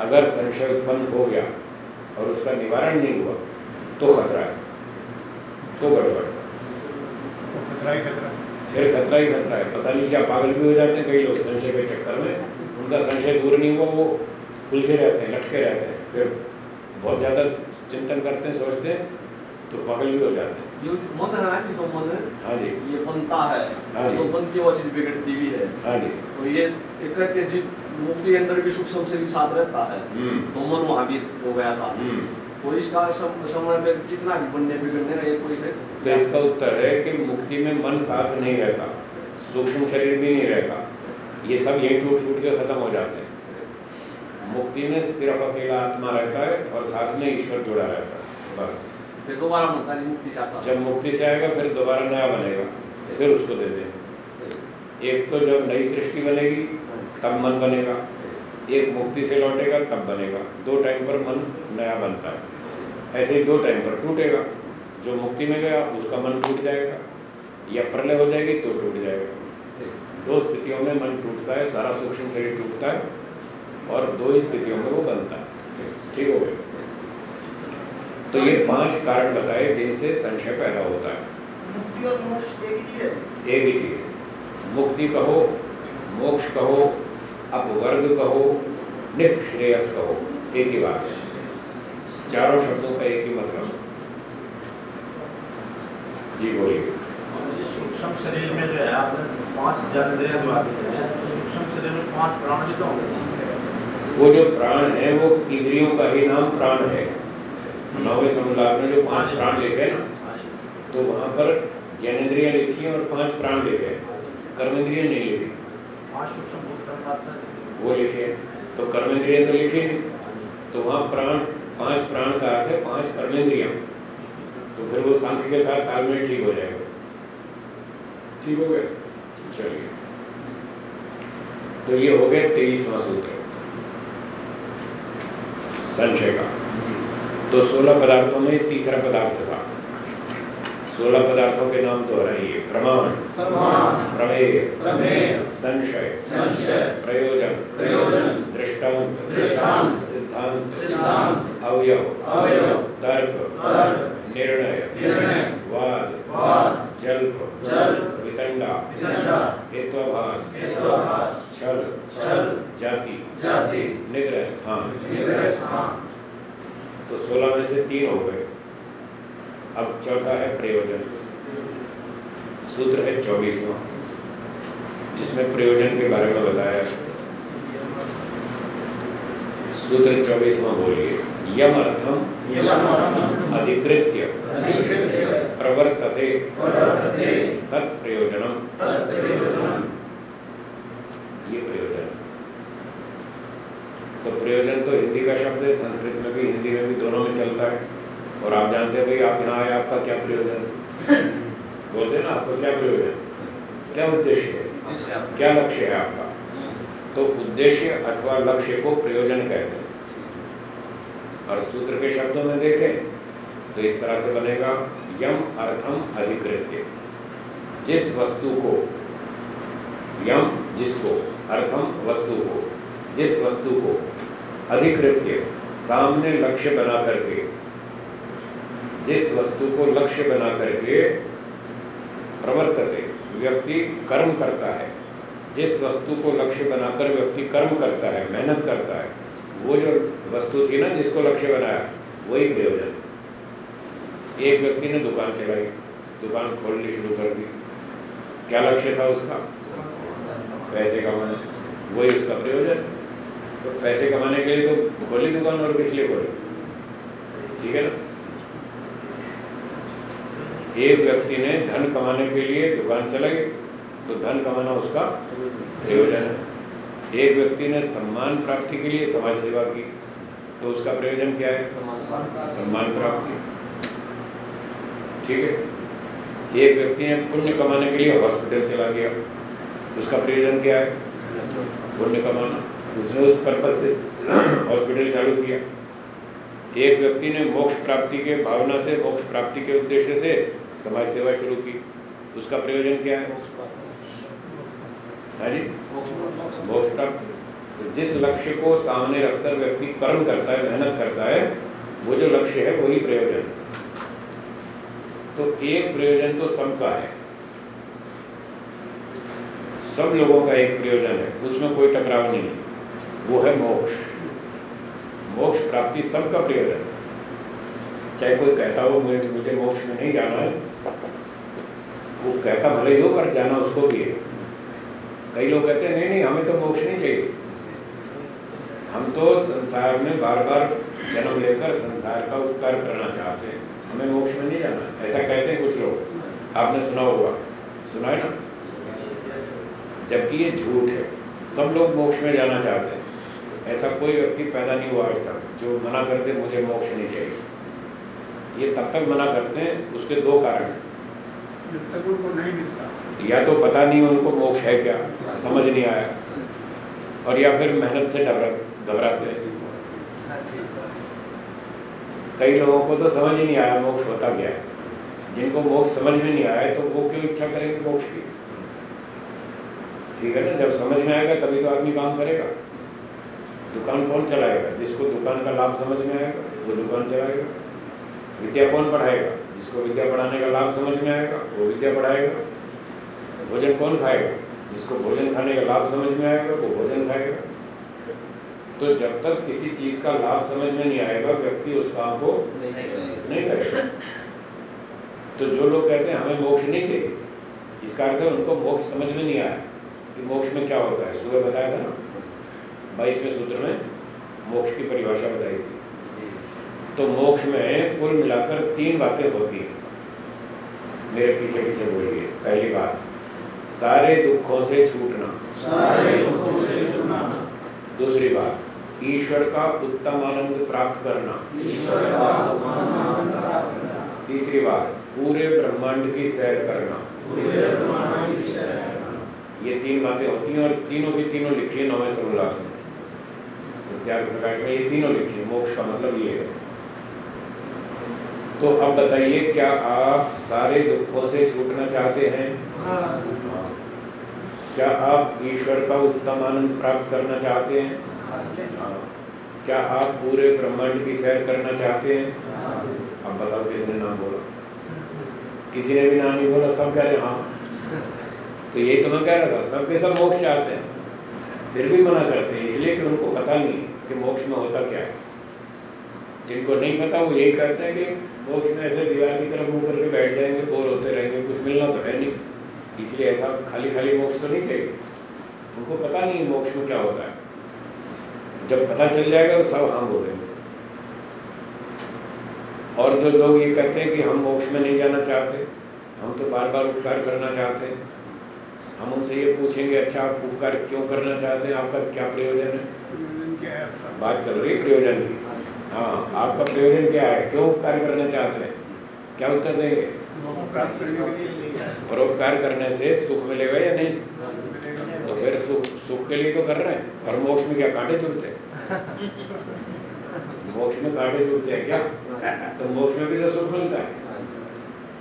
अगर संशय उत्पन्न हो गया और उसका निवारण नहीं हुआ तो खतरा है तो गड़बड़ खतरा ही खतरा फिर खतरा ही खतरा है। पता नहीं क्या पागल भी हो जाते हैं कई लोग संशय के चक्कर में। उनका संशय दूर नहीं हुआ वो उलझे रहते हैं लटके रहते हैं। फिर बहुत ज़्यादा चिंतन करते हैं सोचते हैं तो पागल भी हो जाते हैं। जो मन है ना कि मन है? हाँ जी। ये बनता है। हाँ जी। तो बनती वो चीज़ बिगड़ती भी है। हाँ जी। तो ये एक जीव मुक्ति अंदर भी भी साथ रहता है। हम्म। तो मन वहाँ भी हो गया साथ। हम्म। तो इसका समय में कितना भी बनने बिगड़ने का कोई है? तो इसका उत्तर है कि मुक्ति में मन साथ नहीं रहता सूक्ष्म शरीर भी नहीं रहता। ये सब यही टूट फूट के खत्म हो जाते हैं। मुक्ति में सिर्फ़ अकेला आत्मा रहता है और साथ में ईश्वर जुड़ा रहता है बस। फिर दोबारा मुक्ति चाहता जब मुक्ति से आएगा फिर दोबारा नया बनेगा फिर उसको दे दें एक तो जब नई सृष्टि बनेगी तब मन बनेगा। एक मुक्ति से लौटेगा तब बनेगा। दो टाइम पर मन नया बनता है। ऐसे ही दो टाइम पर टूटेगा। जो मुक्ति में गया उसका मन टूट जाएगा। या प्रलय हो जाएगी तो टूट जाएगा। दो स्थितियों में मन टूटता है सारा सूक्ष्म शरीर टूटता है और दो ही स्थितियों में वो बनता है। ठीक हो गया? तो ये पाँच कारण बताए जिनसे संशय पैदा होता है। मुक्ति और मोक्ष एक चीज़ एक ही चीज़। मुक्ति कहो मोक्ष कहो अपवर्ग कहो निश्रेयस कहो एक ही बात है। चारों शब्दों का एक ही मतलब। जी बोलिए। सूक्ष्म शरीर में जो है आपने पाँच जो आती हैं तो सूक्ष्म शरीर में पाँच प्राण भी तो वो जो प्राण है वो इंद्रियों का ही नाम प्राण है। नौवे समुल्लास में जो पाँच प्राण लिखे हैं ना तो वहाँ पर ज्ञानेन्द्रियाँ लिखी हैं और पाँच प्राण लिखे हैं। कर्मेंद्रिय नहीं लिखी पाँच सूक्ष्म भूत तन्मात्रा वो लिखे तो कर्मेंद्रिय तो लिखे तो वहाँ प्राण पाँच प्राण का अर्थ है पाँच कर्मेंद्रिया। तो फिर वो सांख्य के साथ तालमेल ठीक हो जाएगा। ठीक हो गया। चलिए। तो ये हो गया तेईसवा सूत्र। संशय का। तो सोलह पदार्थों में तीसरा पदार्थ था। सोलह पदार्थों के नाम तो है ये। प्रमाण। प्रमाण। प्रमेय। संशय। प्रयोजन। दृष्टांत। सिद्धांत। अवयव। तर्क निर्णय। वाद। जल्प। वितंडा। हेत्वाभास। हेत्वाभास। छल। जाति। निग्रह स्थान तो सोलह में से तीन हो गए। अब चौथा है प्रयोजन। सूत्र है चौबीसवा जिसमें प्रयोजन के बारे में बताया सूत्र चौबीसवा बोलिए यम अर्थम अधिकृत्य प्रवर्तते तत्प्रयोजनम ये प्रयोजन। तो प्रयोजन तो हिंदी का शब्द है संस्कृत में भी हिंदी में भी दोनों में चलता है। और आप जानते हैं भाई आप यहाँ आए आपका क्या प्रयोजन? बोलते ना आपका क्या प्रयोजन? क्या उद्देश्य है? क्या लक्ष्य है आपका? तो उद्देश्य अथवा लक्ष्य को प्रयोजन कहते हैं। और सूत्र के शब्दों में देखें तो इस तरह से बनेगा यम अर्थम अधिकृत्य। जिस वस्तु को यम जिसको अर्थम वस्तु को जिस वस्तु को अधिकृत्य सामने लक्ष्य बना करके जिस वस्तु को लक्ष्य बना करके प्रवर्तते, व्यक्ति कर्म करता है। जिस वस्तु को लक्ष्य बनाकर व्यक्ति कर्म करता है, मेहनत करता है, वो जो वस्तु थी ना जिसको लक्ष्य बनाया, वही प्रयोजन एक व्यक्ति ने दुकान चलाई, दुकान खोलनी शुरू कर दी। क्या लक्ष्य था उसका? पैसे कमाना। वही उसका प्रयोजन। तो पैसे कमाने के लिए तो खोली दुकान और किस लिए खोली? ठीक है ना? एक व्यक्ति ने धन कमाने के लिए दुकान चलाई तो धन कमाना उसका प्रयोजन है। एक व्यक्ति ने सम्मान प्राप्ति के लिए समाज सेवा की तो उसका प्रयोजन क्या है? सम्मान प्राप्ति। ठीक है? एक व्यक्ति ने पुण्य कमाने के लिए हॉस्पिटल चला गया, उसका प्रयोजन क्या है? पुण्य कमाना। उसने उस पर्पज से हॉस्पिटल चालू किया। एक व्यक्ति ने मोक्ष प्राप्ति के भावना से, मोक्ष प्राप्ति के उद्देश्य से समाज सेवा शुरू की। उसका प्रयोजन क्या है? हाँ जी। मोक्ष प्राप्ति। तो जिस लक्ष्य को सामने रखकर व्यक्ति कर्म करता है, मेहनत करता है, वो जो लक्ष्य है, वही प्रयोजन। तो एक प्रयोजन तो सबका है। सब लोगों का एक प्रयोजन है। उसमें कोई टकराव नहीं है। वो है मोक्ष। मोक्ष प्राप्ति सबका प्रयोजन चाहे कोई कहता हो मुझे मोक्ष में नहीं जाना है। वो कहता, भले ही हो, पर जाना उसको भी है. कई लोग कहते हैं, नहीं नहीं, हमें तो मोक्ष नहीं चाहिए। हम तो संसार में बार बार जन्म लेकर संसार का उपकार करना चाहते हैं। हमें मोक्ष में नहीं जाना। ऐसा कहते हैं कुछ लोग। आपने सुना होगा। सुना है ना? जबकि ये झूठ है। सब लोग मोक्ष में जाना चाहते हैं। ऐसा कोई व्यक्ति पैदा नहीं हुआ आज तक, जो मना करते मुझे मोक्ष नहीं चाहिए। ये तब तक मना करते हैं उसके दो कारण हैं। जब तक उनको नहीं मिलता। या तो पता नहीं उनको मोक्ष है क्या समझ नहीं आया और या फिर मेहनत से डरा घबराते हैं। कई लोगों को तो समझ ही नहीं आया मोक्ष होता क्या है। जिनको मोक्ष समझ में नहीं आया तो वो क्यों इच्छा करेंगे मोक्ष की? ठीक है ना जब समझ में आएगा तभी तो आदमी काम करेगा। दुकान कौन चलाएगा? जिसको दुकान का लाभ समझ में आएगा वो दुकान चलाएगा। विद्या कौन पढ़ाएगा? जिसको विद्या पढ़ाने का लाभ समझ में आएगा वो विद्या पढ़ाएगा। भोजन कौन खाएगा? जिसको भोजन खाने का लाभ समझ में आएगा वो भोजन खाएगा। तो जब तक किसी चीज़ का लाभ समझ में नहीं आएगा व्यक्ति उस काम को नहीं करेगा। तो जो लोग कहते हैं हमें मोक्ष नहीं चाहिए। इसका अर्थ है उनको मोक्ष समझ में नहीं आया। कि मोक्ष में क्या होता है? सुबह बताया था ना? बाईसवें सूत्र में मोक्ष की परिभाषा बताई थी। तो मोक्ष में कुल मिलाकर तीन बातें होती हैं। मेरे पीछे पीछे बोलिए पहली बात सारे दुखों से छूटना। सारे दुखों से छुड़ाना दूसरी बात ईश्वर का उत्तम आनंद प्राप्त करना। ईश्वर का आनंद प्राप्त करना। तीसरी बात पूरे ब्रह्मांड की सैर करना। पूरे ब्रह्मांड की सैर करना। ये तीन बातें होती हैं और तीनों की तीनों लिखी है नौवें सर्वोल्लास में। सत्यार्थ प्रकाश में ये तीनों लिखी है। मोक्ष का मतलब ये है। तो अब बताइए क्या आप सारे दुखों से छूटना चाहते हैं? क्या आप ईश्वर का उत्तम आनंद प्राप्त करना चाहते हैं? क्या आप पूरे ब्रह्मांड की सैर करना चाहते हैं? अब बताओ किसने नाम बोला? किसी ने भी नाम नहीं बोला सब कह रहे हाँ तो यही तो मैं कह रहा था सब के सब मोक्ष चाहते हैं। फिर भी मना करते हैं इसलिए कि उनको पता नहीं कि मोक्ष में होता क्या है। जिनको नहीं पता वो यही कहते हैं कि मोक्ष में ऐसे दीवार की तरफ़ मुँह करके बैठ जाएँगे बोर होते रहेंगे कुछ मिलना तो है नहीं। इसलिए ऐसा खाली खाली मोक्ष तो नहीं चाहिए। उनको पता नहीं मोक्ष में क्या होता है। जब पता चल जाएगा तो सब हाँ बोलेंगे और जो लोग ये कहते हैं कि हम मोक्ष में नहीं जाना चाहते हम तो बार बार उपकार करना चाहते हैं। हम उनसे ये पूछेंगे अच्छा आप उपकार क्यों करना चाहते हैं? आपका क्या प्रयोजन है? बात चल रही है प्रयोजन की। हाँ आपका प्रयोजन क्या है? क्यों उपकार करना चाहते हैं? क्या उत्तर देंगे? परोपकार करने से सुख मिलेगा या नहीं? तो फिर सुख सुख के लिए तो कर रहे हैं और मोक्ष में क्या कांटे चुभते मोक्ष में कांटे चुभते हैं क्या? तो मोक्ष में भी तो सुख मिलता है।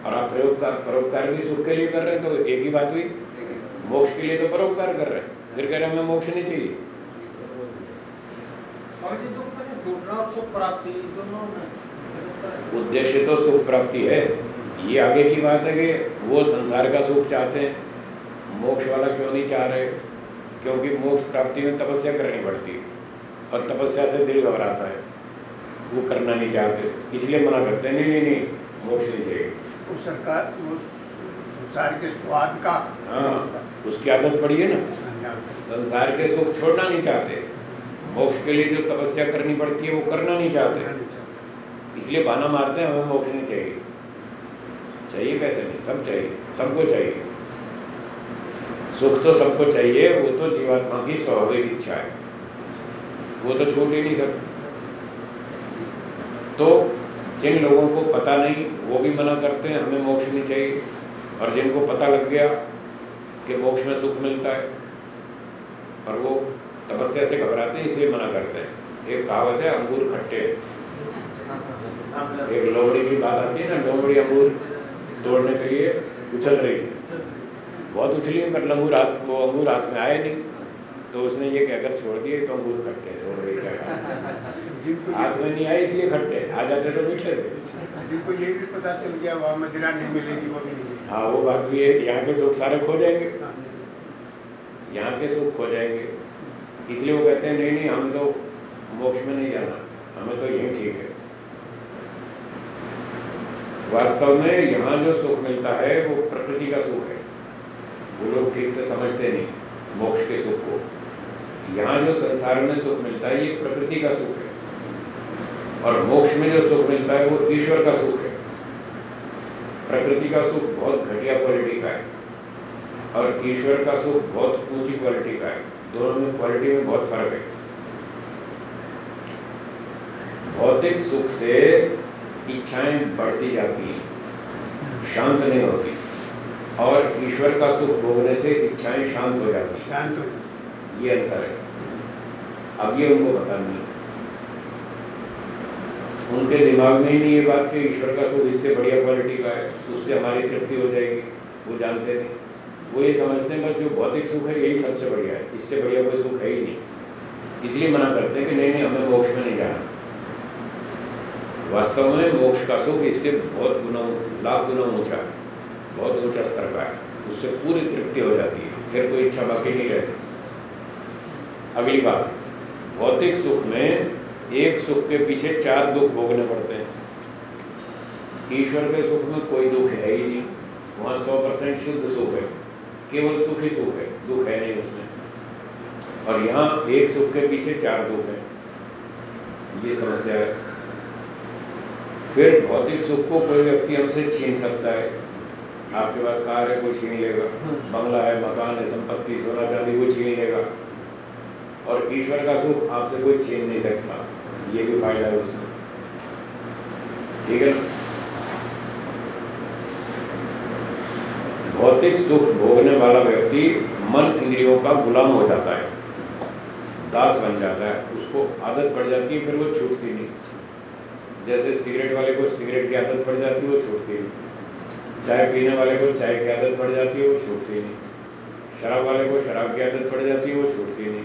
और आप प्रयोग का परोपकार भी सुख के लिए कर रहे हैं तो एक ही बात हुई। मोक्ष के लिए तो परोपकार कर रहे हैं। फिर कह रहे हैं हमें मोक्ष नहीं चाहिए। सुख प्राप्ति दोनों में उद्देश्य तो सुख प्राप्ति है। ये आगे की बात है कि वो संसार का सुख चाहते हैं। मोक्ष वाला क्यों नहीं चाह रहे? क्योंकि मोक्ष प्राप्ति में तपस्या करनी पड़ती है। और तपस्या से दिल घबराता है। वो करना नहीं चाहते। इसलिए मना करते हैं नहीं नहीं नहीं मोक्ष नहीं चाहिए। वो सरकार वो संसार के स्वाद का हाँ उसकी आदत पड़ी है ना। संसार के सुख छोड़ना नहीं चाहते। मोक्ष के लिए जो तपस्या करनी पड़ती है, वो करना नहीं चाहते। इसलिए बहाना मारते हैं, हमें मोक्ष नहीं चाहिए। चाहिए कैसे नहीं, सब चाहिए, सबको चाहिए। सुख तो सबको चाहिए, वो तो जीवात्मा की स्वाभाविक इच्छा है। वो तो छूट ही नहीं सकती। तो जिन लोगों को पता नहीं, वो भी मना करते हैं, हमें मोक्ष नहीं चाहिए। और जिनको पता लग गया कि मोक्ष में सुख मिलता है और वो तपस्या से घबराते हैं इसलिए मना करते हैं। एक कहावत है अंगूर खट्टे। एक लोमड़ी की बात आती है ना लोमड़ी अंगूर तोड़ने के लिए उछल रही थी। बहुत उछली पर अंगूर हाथ वो अंगूर हाथ में आए नहीं। तो उसने ये कहकर छोड़ दिए तो अंगूर खट्टे छोड़ रही क्या हाथ में नहीं आए इसलिए खट्टे। आ जाते तो मीठे थे। जिनको ये भी पता चल गया वहाँ मदिरा नहीं मिलेगी वो भी नहीं हाँ वो बात भी है यहाँ के सुख सारे खो जाएँगे। हाँ। यहाँ के सुख खो जाएँगे। इसलिए वो कहते हैं, नहीं नहीं, हम तो मोक्ष में नहीं जाना, हमें तो यही ठीक है। वास्तव में यहाँ जो सुख मिलता है, वो प्रकृति का सुख है। वो लोग ठीक से समझते नहीं मोक्ष के सुख को। यहाँ जो संसार में सुख मिलता है, ये प्रकृति का सुख है। और मोक्ष में जो सुख मिलता है, वो ईश्वर का सुख है। प्रकृति का सुख बहुत घटिया क्वालिटी का है और ईश्वर का सुख बहुत ऊँची क्वालिटी का है। दोनों में क्वालिटी में बहुत फ़र्क है। भौतिक सुख से इच्छाएँ बढ़ती जाती हैं शांत नहीं होती और ईश्वर का सुख भोगने से इच्छाएँ शांत हो जाती हैं। शांत हो जाए ये अंतर है। अब ये उनको पता नहीं उनके दिमाग में ही नहीं ये बात कि ईश्वर का सुख इससे बढ़िया क्वालिटी का है उससे हमारी तृप्ति हो जाएगी वो जानते नहीं। वो ये समझते हैं, बस जो भौतिक सुख है, यही सबसे बढ़िया है। इससे बढ़िया कोई सुख है ही नहीं। इसलिए मना करते हैं कि नहीं नहीं हमें मोक्ष में नहीं जाना। वास्तव में मोक्ष का सुख इससे बहुत गुना, लाख गुना ऊँचा है। बहुत ऊँचा स्तर का है। उससे पूरी तृप्ति हो जाती है। फिर कोई इच्छा बाकी नहीं रहती। अगली बात। भौतिक सुख में एक सुख के पीछे चार दुख भोगने पड़ते हैं। ईश्वर के सुख में कोई दुख है ही नहीं। वहाँ सौ परसेंट शुद्ध सुख है। केवल सुख ही सुख है, दुख है नहीं उसमें। और यहाँ एक सुख के पीछे चार दुख है। ये समस्या है। फिर भौतिक सुख को कोई व्यक्ति हमसे छीन सकता है। आपके पास कार है, कोई छीन लेगा। बंगला है, मकान है, संपत्ति, सोना चांदी वो छीन लेगा। और ईश्वर का सुख आपसे कोई छीन नहीं सकता। ये भी फ़ायदा है उसमें। ठीक है ना? भौतिक सुख भोगने वाला व्यक्ति मन इंद्रियों का गुलाम हो जाता है। दास बन जाता है। उसको आदत पड़ जाती है, फिर वो छूटती नहीं। जैसे सिगरेट वाले को सिगरेट की आदत पड़ जाती है, वो छूटती नहीं। चाय पीने वाले को चाय की आदत पड़ जाती है, वो छूटती नहीं। शराब वाले को शराब की आदत पड़ जाती है, वो छूटती नहीं।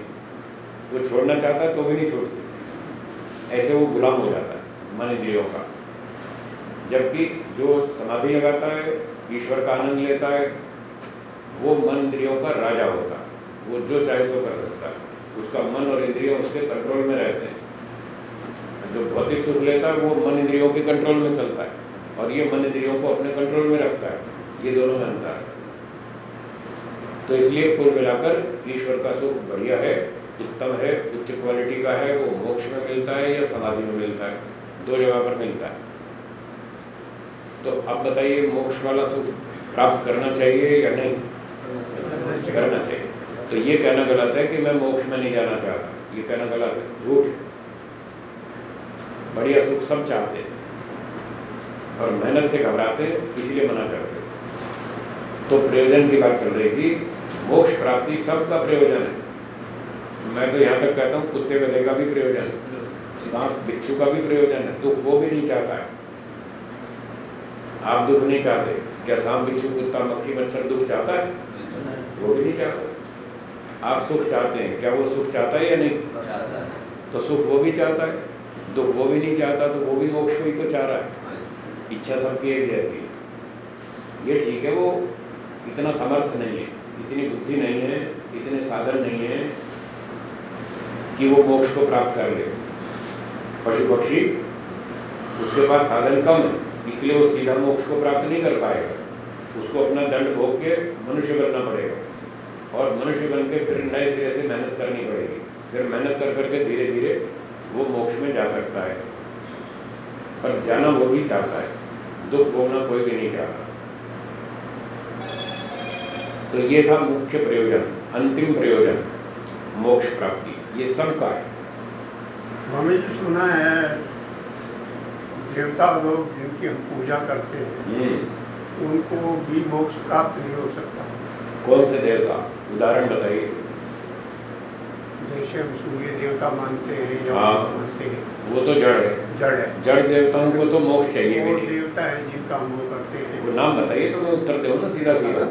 वो छोड़ना चाहता तो भी नहीं छूटती। ऐसे वो गुलाम हो जाता है, मन इंद्रियों का। जबकि जो समाधि लगाता है ईश्वर का आनंद लेता है, वो मन इंद्रियों का राजा होता है। वो जो चाहे सो कर सकता है। उसका मन और इंद्रियों उसके कंट्रोल में रहते हैं। जो भौतिक सुख लेता है, वो मन इंद्रियों के कंट्रोल में चलता है। और ये मन इंद्रियों को अपने कंट्रोल में रखता है। ये दोनों में अंतर है। तो इसलिए कुल मिलाकर ईश्वर का सुख बढ़िया है, उत्तम है, उच्च क्वालिटी का है, वो मोक्ष में मिलता है या समाधि में मिलता है। दो जगह पर मिलता है। तो अब बताइए मोक्ष वाला सुख प्राप्त करना चाहिए या नहीं? करना चाहिए। तो ये कहना गलत है कि मैं मोक्ष में नहीं जाना चाहता। ये कहना गलत है। झूठ बढ़िया सुख सब चाहते हैं। और मेहनत से घबराते, इसीलिए मना करते तो प्रयोजन की बात चल रही थी। मोक्ष प्राप्ति सबका प्रयोजन है। मैं तो यहाँ तक कहता हूँ, कुत्ते गधे का भी प्रयोजन है। सांप, बिच्छू का भी प्रयोजन है। दुख वो भी नहीं चाहता है। आप दुख नहीं चाहते क्या सांप बिच्छू कुत्ता मक्खी मच्छर दुख चाहता है? वो भी नहीं चाहता। आप सुख चाहते हैं। क्या वो सुख चाहता है या नहीं? तो सुख वो भी चाहता है, दुख वो भी नहीं चाहता तो वो भी मोक्ष को ही तो चाह रहा है। इच्छा सबकी एक जैसी है। ये ठीक है, वो इतना समर्थ नहीं है, इतनी बुद्धि नहीं है, इतने साधन नहीं है कि वो मोक्ष को प्राप्त कर ले। पशु पक्षी, उसके पास साधन कम है। इसलिए वो सीधा मोक्ष को प्राप्त नहीं कर पाएगा। उसको अपना दंड भोग के मनुष्य बनना पड़ेगा। और मनुष्य बन के फिर नए सिरे से मेहनत करनी पड़ेगी। फिर मेहनत कर करके धीरे धीरे वो मोक्ष में जा सकता है। पर जाना वो भी चाहता है। दुख भोगना कोई भी नहीं चाहता। तो ये था मुख्य प्रयोजन, अंतिम प्रयोजन, मोक्ष प्राप्ति। ये सबका है। जी, सुना है देवता लोग जिनकी हम पूजा करते हैं हम्म, उनको भी मोक्ष प्राप्त नहीं हो सकता। कौन से देवता? उदाहरण बताइए। जैसे हम सूर्य देवता मानते हैं या हाँ। मानते हैं। वो तो जड़ है। जड़ है। जड़ देवताओं को तो मोक्ष चाहिए और देवता है जिनका हम वो करते हैं। वो नाम बताइए तो मैं उत्तर दूँ ना सीधा सीधा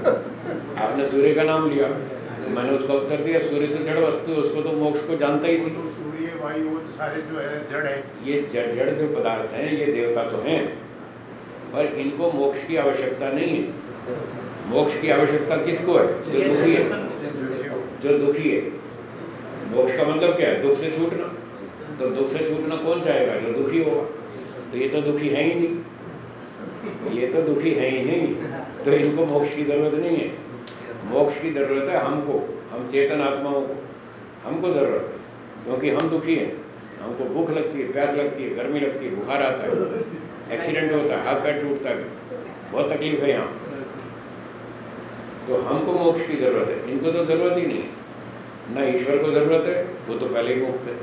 आपने सूर्य का नाम लिया। मैंने उसका उत्तर दिया सूर्य तो जड़ वस्तु है उसको तो मोक्ष को जानता ही नहीं। तो वायु वो तो सारे जो है जड़ है। ये जड़ जड़ जो पदार्थ हैं ये देवता तो हैं। पर इनको मोक्ष की आवश्यकता नहीं है। मोक्ष की आवश्यकता किसको है? जो दुखी है। जो दुखी है। मोक्ष का मतलब क्या है? दुख से छूटना। तो दुख से छूटना कौन चाहेगा? जो दुखी होगा। तो ये तो दुखी है ही नहीं। ये तो दुखी है ही नहीं। तो इनको मोक्ष की ज़रूरत नहीं है। मोक्ष की ज़रूरत है हमको। हम चेतन आत्माओं को। हमको ज़रूरत है। क्योंकि हम दुखी हैं। हमको भूख लगती है, प्यास लगती है, गर्मी लगती है, बुखार आता है एक्सीडेंट होता है हाथ पैर टूटता है। बहुत तकलीफ़ है यहाँ। तो हमको मोक्ष की ज़रूरत है। इनको तो ज़रूरत ही नहीं है। ना ईश्वर को ज़रूरत है, वो तो पहले ही मुक्त है।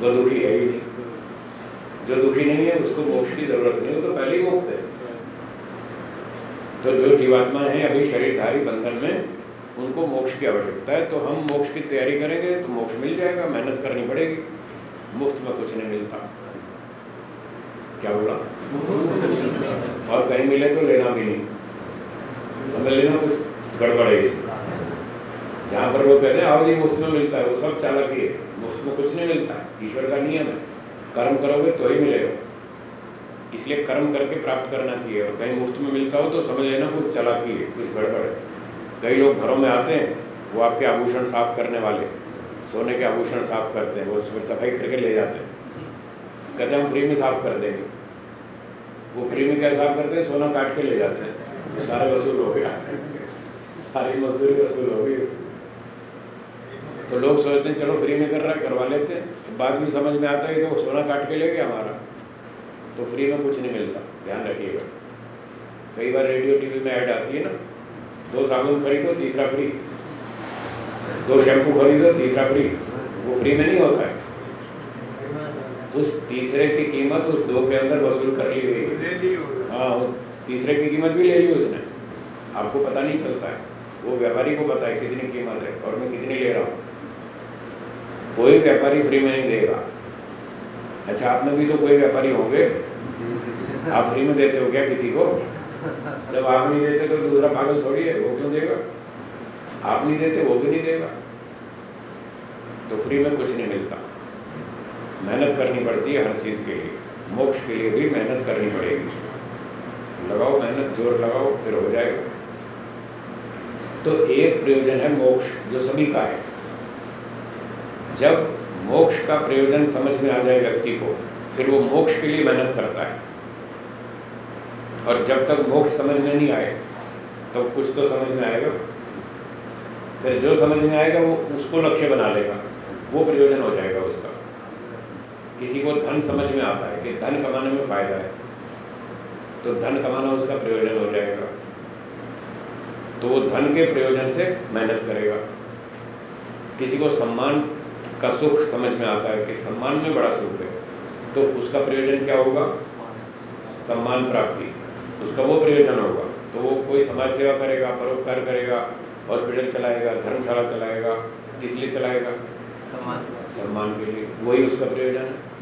वो दुखी है ही नहीं। जो दुखी नहीं है, उसको मोक्ष की ज़रूरत नहीं वो तो पहले ही मुक्त है। तो जो जीवात्मा है, अभी शरीरधारी बंधन में उनको मोक्ष की आवश्यकता है। तो हम मोक्ष की तैयारी करेंगे तो मोक्ष मिल जाएगा, मेहनत करनी पड़ेगी। मुफ़्त में कुछ नहीं मिलता। क्या बोला? और कहीं मिले तो लेना भी नहीं। समझ लेना कुछ गड़बड़ है इसमें। जहाँ पर वो कहते हैं, आओ जी, मुफ़्त में मिलता है, वो सब चालाकी है मुफ़्त में कुछ नहीं मिलता है। ईश्वर का नियम है। कर्म करोगे तो ही मिलेगा। इसलिए कर्म करके प्राप्त करना चाहिए। और कहीं मुफ़्त में मिलता हो तो समझ लेना कुछ चालाकी है, कुछ गड़बड़ है। कई लोग घरों में आते हैं, वो आपके आभूषण साफ़ करने वाले, सोने के आभूषण साफ़ करते हैं, वो फिर सफ़ाई करके ले जाते हैं। कहते हैं, हम फ्री में साफ़ कर देंगे। वो फ्री में क्या साफ़ करते हैं? सोना काट के ले जाते हैं। वो सारे वसूल हो गया। सारी मजदूरी वसूल हो गई तो लोग सोचते हैं, चलो फ्री में कर रहा है, करवा लेते हैं। तो बाद में समझ में आता है कि वो सोना काट के ले गया हमारा। तो फ्री में कुछ नहीं मिलता। ध्यान रखिएगा। कई बार रेडियो टीवी में ऐड आती है ना दो साबुन खरीदो तीसरा फ्री। दो शैम्पू खरीदो तीसरा फ्री। वो फ्री में नहीं होता है। उस तीसरे की कीमत उस दो के अंदर वसूल कर ली गई है। ले ली हो। हाँ तीसरे की कीमत भी ले ली उसने। आपको पता नहीं चलता है। वो व्यापारी को पता है कितनी कीमत है और मैं कितनी ले रहा हूँ। कोई व्यापारी फ्री में नहीं देगा। अच्छा आप में भी तो कोई व्यापारी होंगे। आप फ्री में देते हो क्या किसी को? जब आप नहीं देते तो दूसरा पागल थोड़ी है, वो क्यों देगा? आप नहीं देते, वो भी नहीं देगा। तो फ्री में कुछ नहीं मिलता। मेहनत करनी पड़ती है हर चीज़ के लिए। मोक्ष के लिए भी मेहनत करनी पड़ेगी। लगाओ मेहनत, ज़ोर लगाओ, फिर हो जाएगा। तो एक प्रयोजन है मोक्ष, जो सभी का है। जब मोक्ष का प्रयोजन समझ में आ जाए व्यक्ति को, फिर वो मोक्ष के लिए मेहनत करता है। और जब तक मोक्ष समझ में नहीं आए, तब तो कुछ तो समझ में आएगा। फिर जो समझ में आएगा, वो उसको लक्ष्य बना लेगा। वो प्रयोजन हो जाएगा उसका। किसी को धन समझ में आता है कि धन कमाने में फ़ायदा है तो धन कमाना उसका प्रयोजन हो जाएगा। तो वो धन के प्रयोजन से मेहनत करेगा। किसी को सम्मान का सुख समझ में आता है कि सम्मान में बड़ा सुख है तो उसका प्रयोजन क्या होगा? सम्मान प्राप्ति। उसका वो प्रयोजन होगा। तो वो कोई समाज सेवा करेगा परोपकार करेगा हॉस्पिटल चलाएगा धर्मशाला चलाएगा किस लिए चलाएगा। सम्मान। के लिए। वही उसका प्रयोजन है।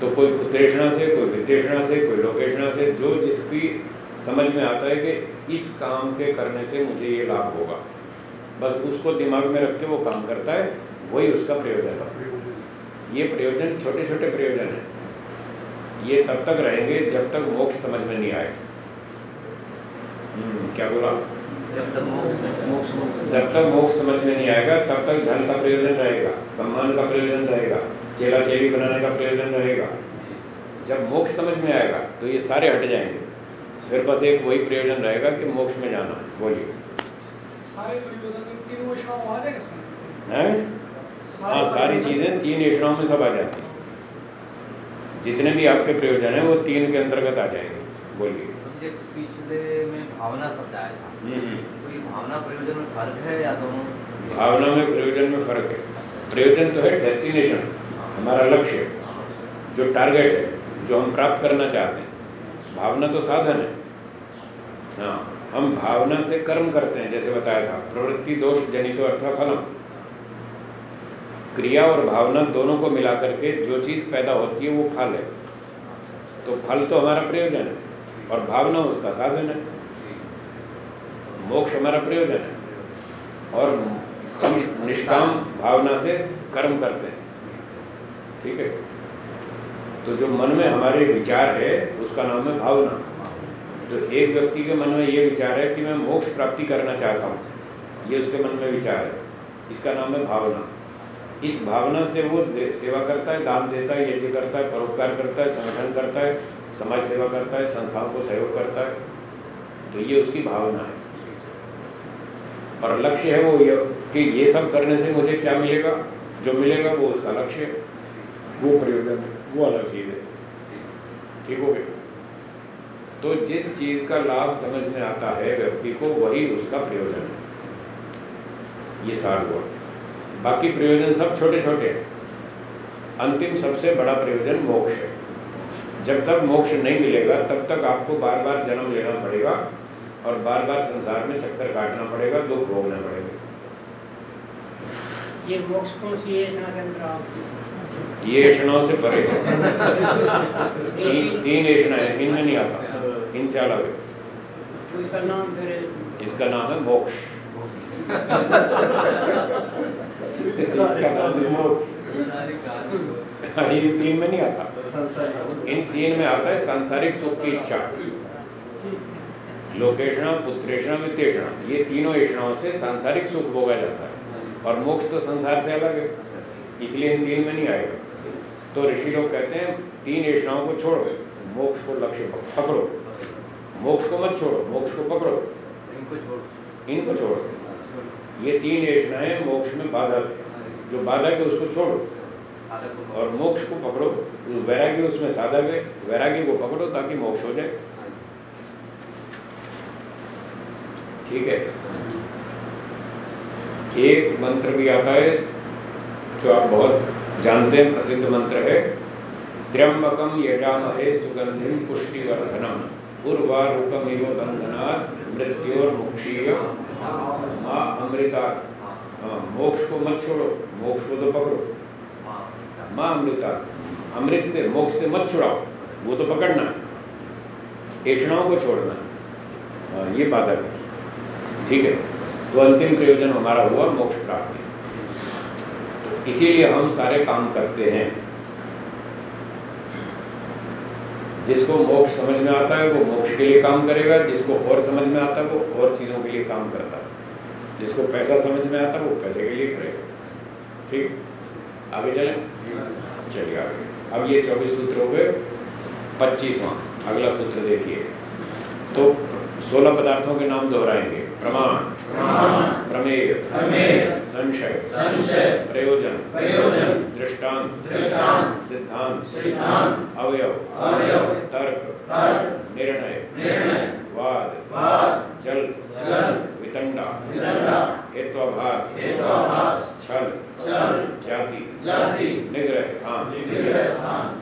तो कोई पुत्रेषणा से कोई वित्तेषणा से कोई लोकेशना से जो जिसकी समझ में आता है कि इस काम के करने से मुझे ये लाभ होगा। बस उसको दिमाग में रख के वो काम करता है वही उसका प्रयोजन है। ये प्रयोजन छोटे छोटे प्रयोजन हैं। ये तब तक रहेंगे जब तक मोक्ष समझ में नहीं आए। हम्म, क्या बोला? जब तक मोक्ष जब तक मोक्ष समझ में नहीं आएगा तब तक धन का प्रयोजन रहेगा सम्मान का प्रयोजन रहेगा चेला चेली बनाने का प्रयोजन रहेगा। जब मोक्ष समझ में आएगा तो ये सारे हट जाएँगे। फिर बस एक वही प्रयोजन रहेगा कि मोक्ष में जाना बोलिए। है? हाँ सारी चीज़ें तीन योजनाओं में सब आ जाती हैं। जितने भी आपके प्रयोजन है वो तीन के अंतर्गत आ जाएँगे। बोलिए। पिछले में भावना शब्द आया था। हम्म, हम्म। तो ये भावना प्रयोजन में फ़र्क है या दोनों? भावना में प्रयोजन में फ़र्क है। प्रयोजन तो है डेस्टिनेशन हमारा लक्ष्य जो टारगेट है जो हम प्राप्त करना चाहते हैं। भावना तो साधन है। हाँ हम भावना से कर्म करते हैं जैसे बताया था। प्रवृत्ति दोष जनितो अर्थ फलम। क्रिया और भावना दोनों को मिला करके जो चीज़ पैदा होती है वो फल है। तो फल तो हमारा प्रयोजन है और भावना उसका साधन है। मोक्ष हमारा प्रयोजन है और हम निष्काम भावना से कर्म करते हैं। ठीक है? तो जो मन में हमारे विचार है, उसका नाम है भावना। तो एक व्यक्ति के मन में ये विचार है कि मैं मोक्ष प्राप्ति करना चाहता हूँ। ये उसके मन में विचार है। इसका नाम है भावना। इस भावना से वो सेवा करता है, दान देता है, यज्ञ करता है, परोपकार करता है, संगठन करता है, समाज सेवा करता है, संस्थाओं को सहयोग करता है। तो ये उसकी भावना है। और लक्ष्य है वो ये कि ये सब करने से मुझे क्या मिलेगा? जो मिलेगा वो उसका लक्ष्य है। वो प्रयोजन है, वो अलग चीज़ है। ठीक हो गया? तो जिस चीज़ का लाभ समझ में आता है व्यक्ति को, वही उसका प्रयोजन है। ये सार हुआ। बाकी प्रयोजन सब छोटे छोटे हैं। अंतिम सबसे बड़ा प्रयोजन मोक्ष है। जब तक मोक्ष नहीं मिलेगा तब तक आपको बार बार जन्म लेना पड़ेगा और बार बार संसार में चक्कर काटना पड़ेगा दुख भोगना पड़ेगा। ये मोक्ष कौन सी ये ऐषणाओं परे है। तीन तीन ऐषणा है इनमें नहीं आता। इनसे अलग है। तो इसका नाम फिर इसका नाम है मोक्ष। ये तीन में नहीं आता। इन तीन में आता है सांसारिक सुख की इच्छा। लोकेशणा पुत्रेषणा वित्तेषणा। ये तीनों ऐषणाओं से सांसारिक सुख भोगा जाता है। और मोक्ष तो संसार से अलग है। इसलिए इन तीन में नहीं आएगा। तो ऋषि लोग कहते हैं तीन ऐषणाओं को छोड़ो। मोक्ष को लक्ष्य पकड़ो। मोक्ष को मत छोड़ो मोक्ष को पकड़ो। इनको छोड़। इनको छोड़ो। ये तीन ऐषणाएँ मोक्ष में बाधक। जो बाधक है उसको छोड़ो। और मोक्ष को पकड़ो। वैराग्य उसमें साधक है। वैराग्य को पकड़ो ताकि मोक्ष हो जाए। ठीक है। एक मंत्र भी आता है जो आप बहुत जानते हैं प्रसिद्ध मंत्र है। त्र्यंबकम यजामहे सुगंधिम पुष्टिवर्धनम। उर्वारुकमिव बंधनात् मृत्योर्मुक्षीय माँ अमृता मोक्ष को मत छोड़ो मोक्ष को तो पकड़ो। माँ अमृता अमृत से मोक्ष से मत छुड़ाओ वो तो पकड़ना ऐषणाओं को छोड़ना हाँ, ये बाधक है। ठीक है तो अंतिम प्रयोजन हमारा हुआ मोक्ष प्राप्ति। इसीलिए हम सारे काम करते हैं। जिसको मोक्ष समझ में आता है, वो मोक्ष के लिए काम करेगा। जिसको और समझ में आता है, वो और चीज़ों के लिए काम करता है। जिसको पैसा समझ में आता है, वो पैसे के लिए करेगा। ठीक आगे चलें? चलिए आगे। अब ये चौबीस सूत्र हो गए। पच्चीसवां, अगला सूत्र देखिए। तो सोलह पदार्थों के नाम दोहराएँगे। प्रमाण। प्रमेय। संशय। प्रयोजन। दृष्टांत। सिद्धांत। अवयव। तर्क। निर्णय। वाद। जल। वितंडा। हेत्वाभास छल। जाति। निग्रह स्थान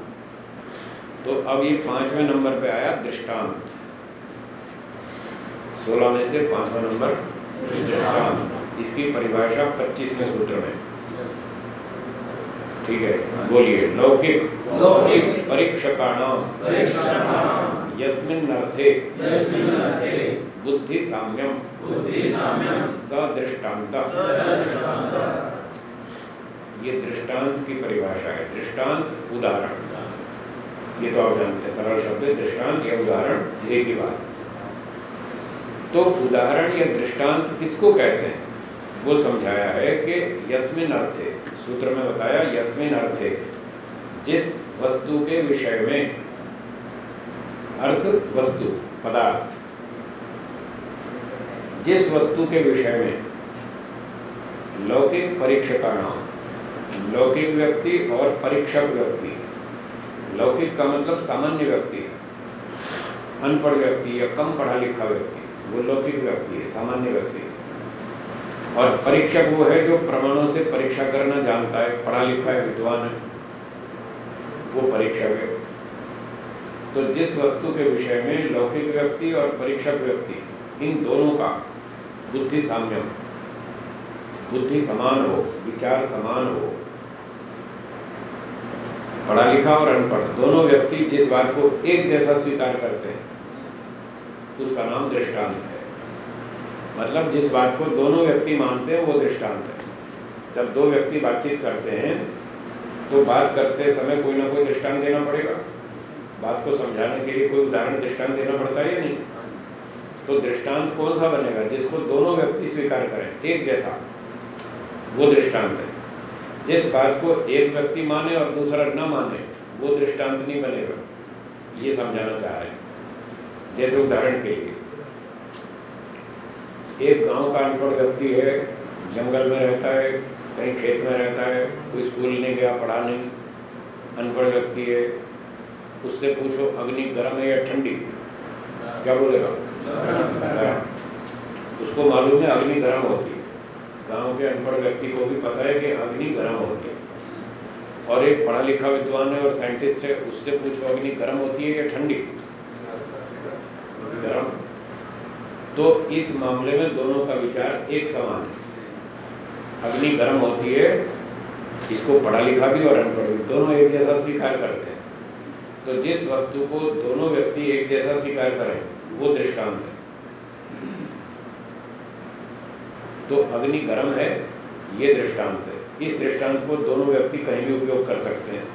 तो अब ये पाँचवें नंबर पे आया दृष्टांत। सोलह में से पांचवा नंबर इसकी परिभाषा पच्चीसवें सूत्र में। ठीक है? बोलिए। लौकिक। लौकिक। परीक्षकाणाम यस्मिन् अर्थे बुद्धि साम्यम सदृष्टांत ये दृष्टांत की परिभाषा है। दृष्टांत उदाहरण। ये तो आप जानते हैं सरल शब्द दृष्टांत या उदाहरण एक ही बात। तो उदाहरण या दृष्टांत किसको कहते हैं? वो समझाया है कि यस्मिन अर्थे, सूत्र में बताया यस्मिन अर्थे, जिस वस्तु के विषय में अर्थ, वस्तु, पदार्थ, जिस वस्तु के विषय में लौकिक परीक्षका नाम लौकिक व्यक्ति और परीक्षक व्यक्ति, लौकिक का मतलब सामान्य व्यक्ति, अनपढ़ व्यक्ति या कम पढ़ा लिखा व्यक्ति वो लौकिक व्यक्ति है, सामान्य व्यक्ति और परीक्षक वो है जो प्रमाणों से परीक्षा करना जानता है, पढ़ा लिखा है, विद्वान है। वो परीक्षक है। तो जिस वस्तु के विषय में लौकिक व्यक्ति और परीक्षक व्यक्ति, इन दोनों का बुद्धि साम्यम, बुद्धि समान हो, विचार समान हो, पढ़ा लिखा और अनपढ़, दोनों व्यक्ति जिस बात को एक जैसा स्वीकार करते हैं उसका नाम दृष्टांत है। मतलब जिस बात को दोनों व्यक्ति मानते हैं, वो दृष्टांत है। जब दो व्यक्ति बातचीत करते हैं तो बात करते समय कोई ना कोई दृष्टांत देना पड़ेगा। बात को समझाने के लिए कोई उदाहरण दृष्टांत देना पड़ता है या नहीं। तो दृष्टांत कौन सा बनेगा? जिसको दोनों व्यक्ति स्वीकार करें, एक जैसा, वो दृष्टांत है। जिस बात को एक व्यक्ति माने और दूसरा न माने, वो दृष्टांत नहीं बनेगा। ये समझाना चाह रहे हैं। जैसे उदाहरण के लिए। एक गाँव का अनपढ़ व्यक्ति है, जंगल में रहता है, कहीं खेत में रहता है, कोई स्कूल नहीं गया, पढ़ा नहीं, अनपढ़ व्यक्ति है, उससे पूछो, अग्नि गर्म है या ठंडी? क्या बोलेगा? उसको मालूम है अग्नि गर्म होती है। गाँव के अनपढ़ व्यक्ति को भी पता है कि अग्नि गर्म होती है। और एक पढ़ा लिखा विद्वान है और साइंटिस्ट है, उससे पूछो, अग्नि गर्म होती है या ठंडी? गर्म तो इस मामले में दोनों का विचार एक समान है। अग्नि गर्म होती है, इसको पढ़ा लिखा भी और अनपढ़ भी दोनों एक जैसा स्वीकार करते हैं। तो जिस वस्तु को दोनों व्यक्ति एक जैसा स्वीकार करें, वो दृष्टांत है। तो अग्नि गर्म है, ये दृष्टांत है। इस दृष्टांत को दोनों व्यक्ति कहीं भी उपयोग कर सकते हैं।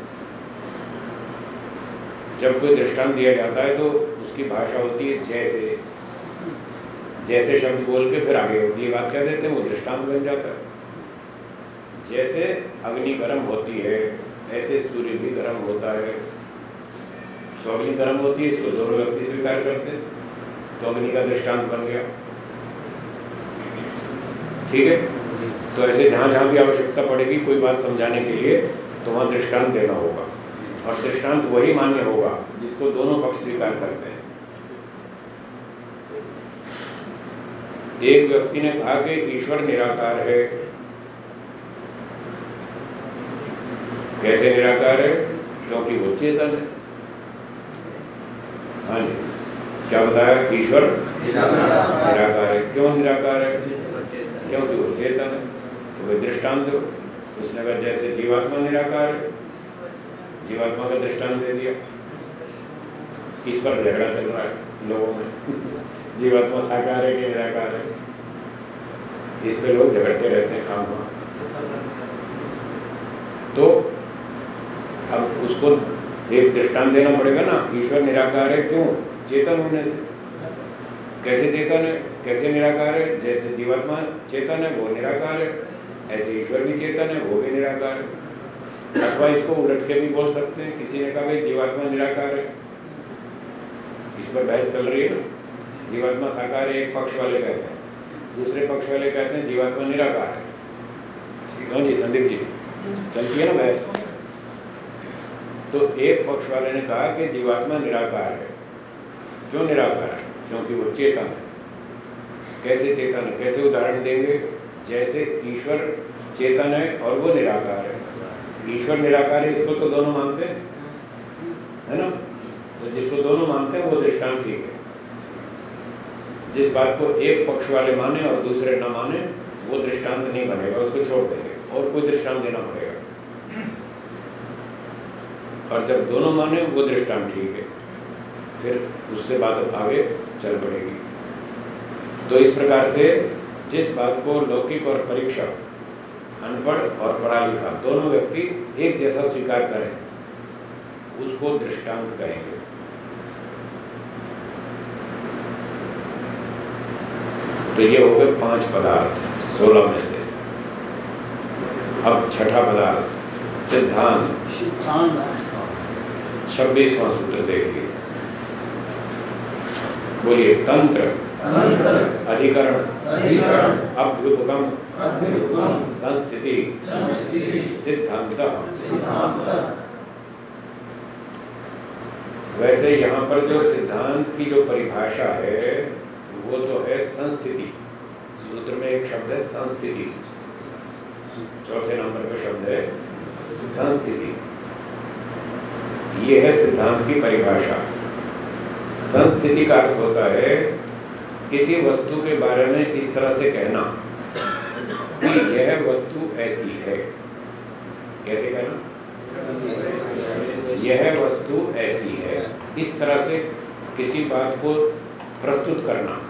जब कोई दृष्टांत दिया जाता है तो उसकी भाषा होती है जैसे। जैसे शब्द बोल के फिर आगे होती है बात कह देते हैं वो दृष्टांत बन जाता है। जैसे अग्नि गर्म होती है ऐसे सूर्य भी गर्म होता है। तो अग्नि गर्म होती है इसको दोनों व्यक्ति स्वीकार करते हैं। तो अग्नि का दृष्टांत बन गया। ठीक है? तो ऐसे जहाँ जहाँ भी आवश्यकता पड़ेगी कोई बात समझाने के लिए तो वहाँ दृष्टांत देना होगा। और दृष्टांत वही मान्य होगा, जिसको दोनों पक्ष स्वीकार करते हैं। एक व्यक्ति ने कहा कि ईश्वर निराकार है। कैसे निराकार है? क्योंकि वो चेतन है। हाँ जी, क्या बताया? ईश्वर निराकार है। क्यों निराकार है? क्योंकि वो चेतन है। तो वे दृष्टांत उसने कहा, जैसे जीवात्मा निराकार है जीवात्मा का दृष्टांत दे दिया। इस पर झगड़ा चल रहा है लोगों में। जीवात्मा साकार है कि निराकार है? इस पे लोग झगड़ते रहते हैं काम तो अब उसको एक दृष्टांत देना पड़ेगा ना, ईश्वर निराकार है क्यों? चेतन होने से। कैसे चेतन है? कैसे निराकार है? जैसे जीवात्मा चेतन है, वो निराकार है। ऐसे ईश्वर भी चेतन है, वो भी निराकार है। अथवा इसको उलट के भी बोल सकते हैं। किसी ने कहा, भाई, जीवात्मा निराकार है। इस पर बहस चल रही है। ना जीवात्मा साकार है, एक पक्ष वाले कहते हैं। दूसरे पक्ष वाले कहते हैं, जीवात्मा निराकार है। क्यों जी, संदीप जी। चलती है ना बहस? तो एक पक्ष वाले ने कहा कि जीवात्मा निराकार है। क्यों निराकार है? क्योंकि वो चेतन है। कैसे चेतन है? कैसे उदाहरण देंगे? जैसे ईश्वर चेतन है और वो निराकार है। ईश्वर निराकार है, इसको तो दोनों मानते हैं। है ना? तो जिसको दोनों मानते हैं, वो दृष्टांत ठीक है। जिस बात को एक पक्ष वाले माने और दूसरे न माने, वो दृष्टांत नहीं बनेगा, उसको छोड़ देंगे। और कोई दृष्टांत देना पड़ेगा। और जब दोनों माने, वो दृष्टांत ठीक है। फिर उससे बात आगे चल पड़ेगी। तो इस प्रकार से जिस बात को लौकिक और परीक्षा अनपढ़ और पढ़ा लिखा दोनों व्यक्ति एक जैसा स्वीकार करें उसको दृष्टांत कहेंगे। तो ये हो गए पाँच पदार्थ सोलह में से। अब छठा पदार्थ सिद्धांत। छब्बीसवां सूत्र देखिए। बोलिए तंत्र। अधिकरण। अभ्युपगम। संस्थिति। सिद्धांत। वैसे यहाँ पर जो सिद्धांत की जो परिभाषा है वो तो है संस्थिति। सूत्र में एक शब्द है संस्थिति। चौथे नंबर का शब्द है संस्थिति। ये है सिद्धांत की परिभाषा। संस्थिति का अर्थ होता है किसी वस्तु के बारे में इस तरह से कहना कि यह वस्तु ऐसी है। कैसे कहना? यह वस्तु ऐसी है। इस तरह से किसी बात को प्रस्तुत करना।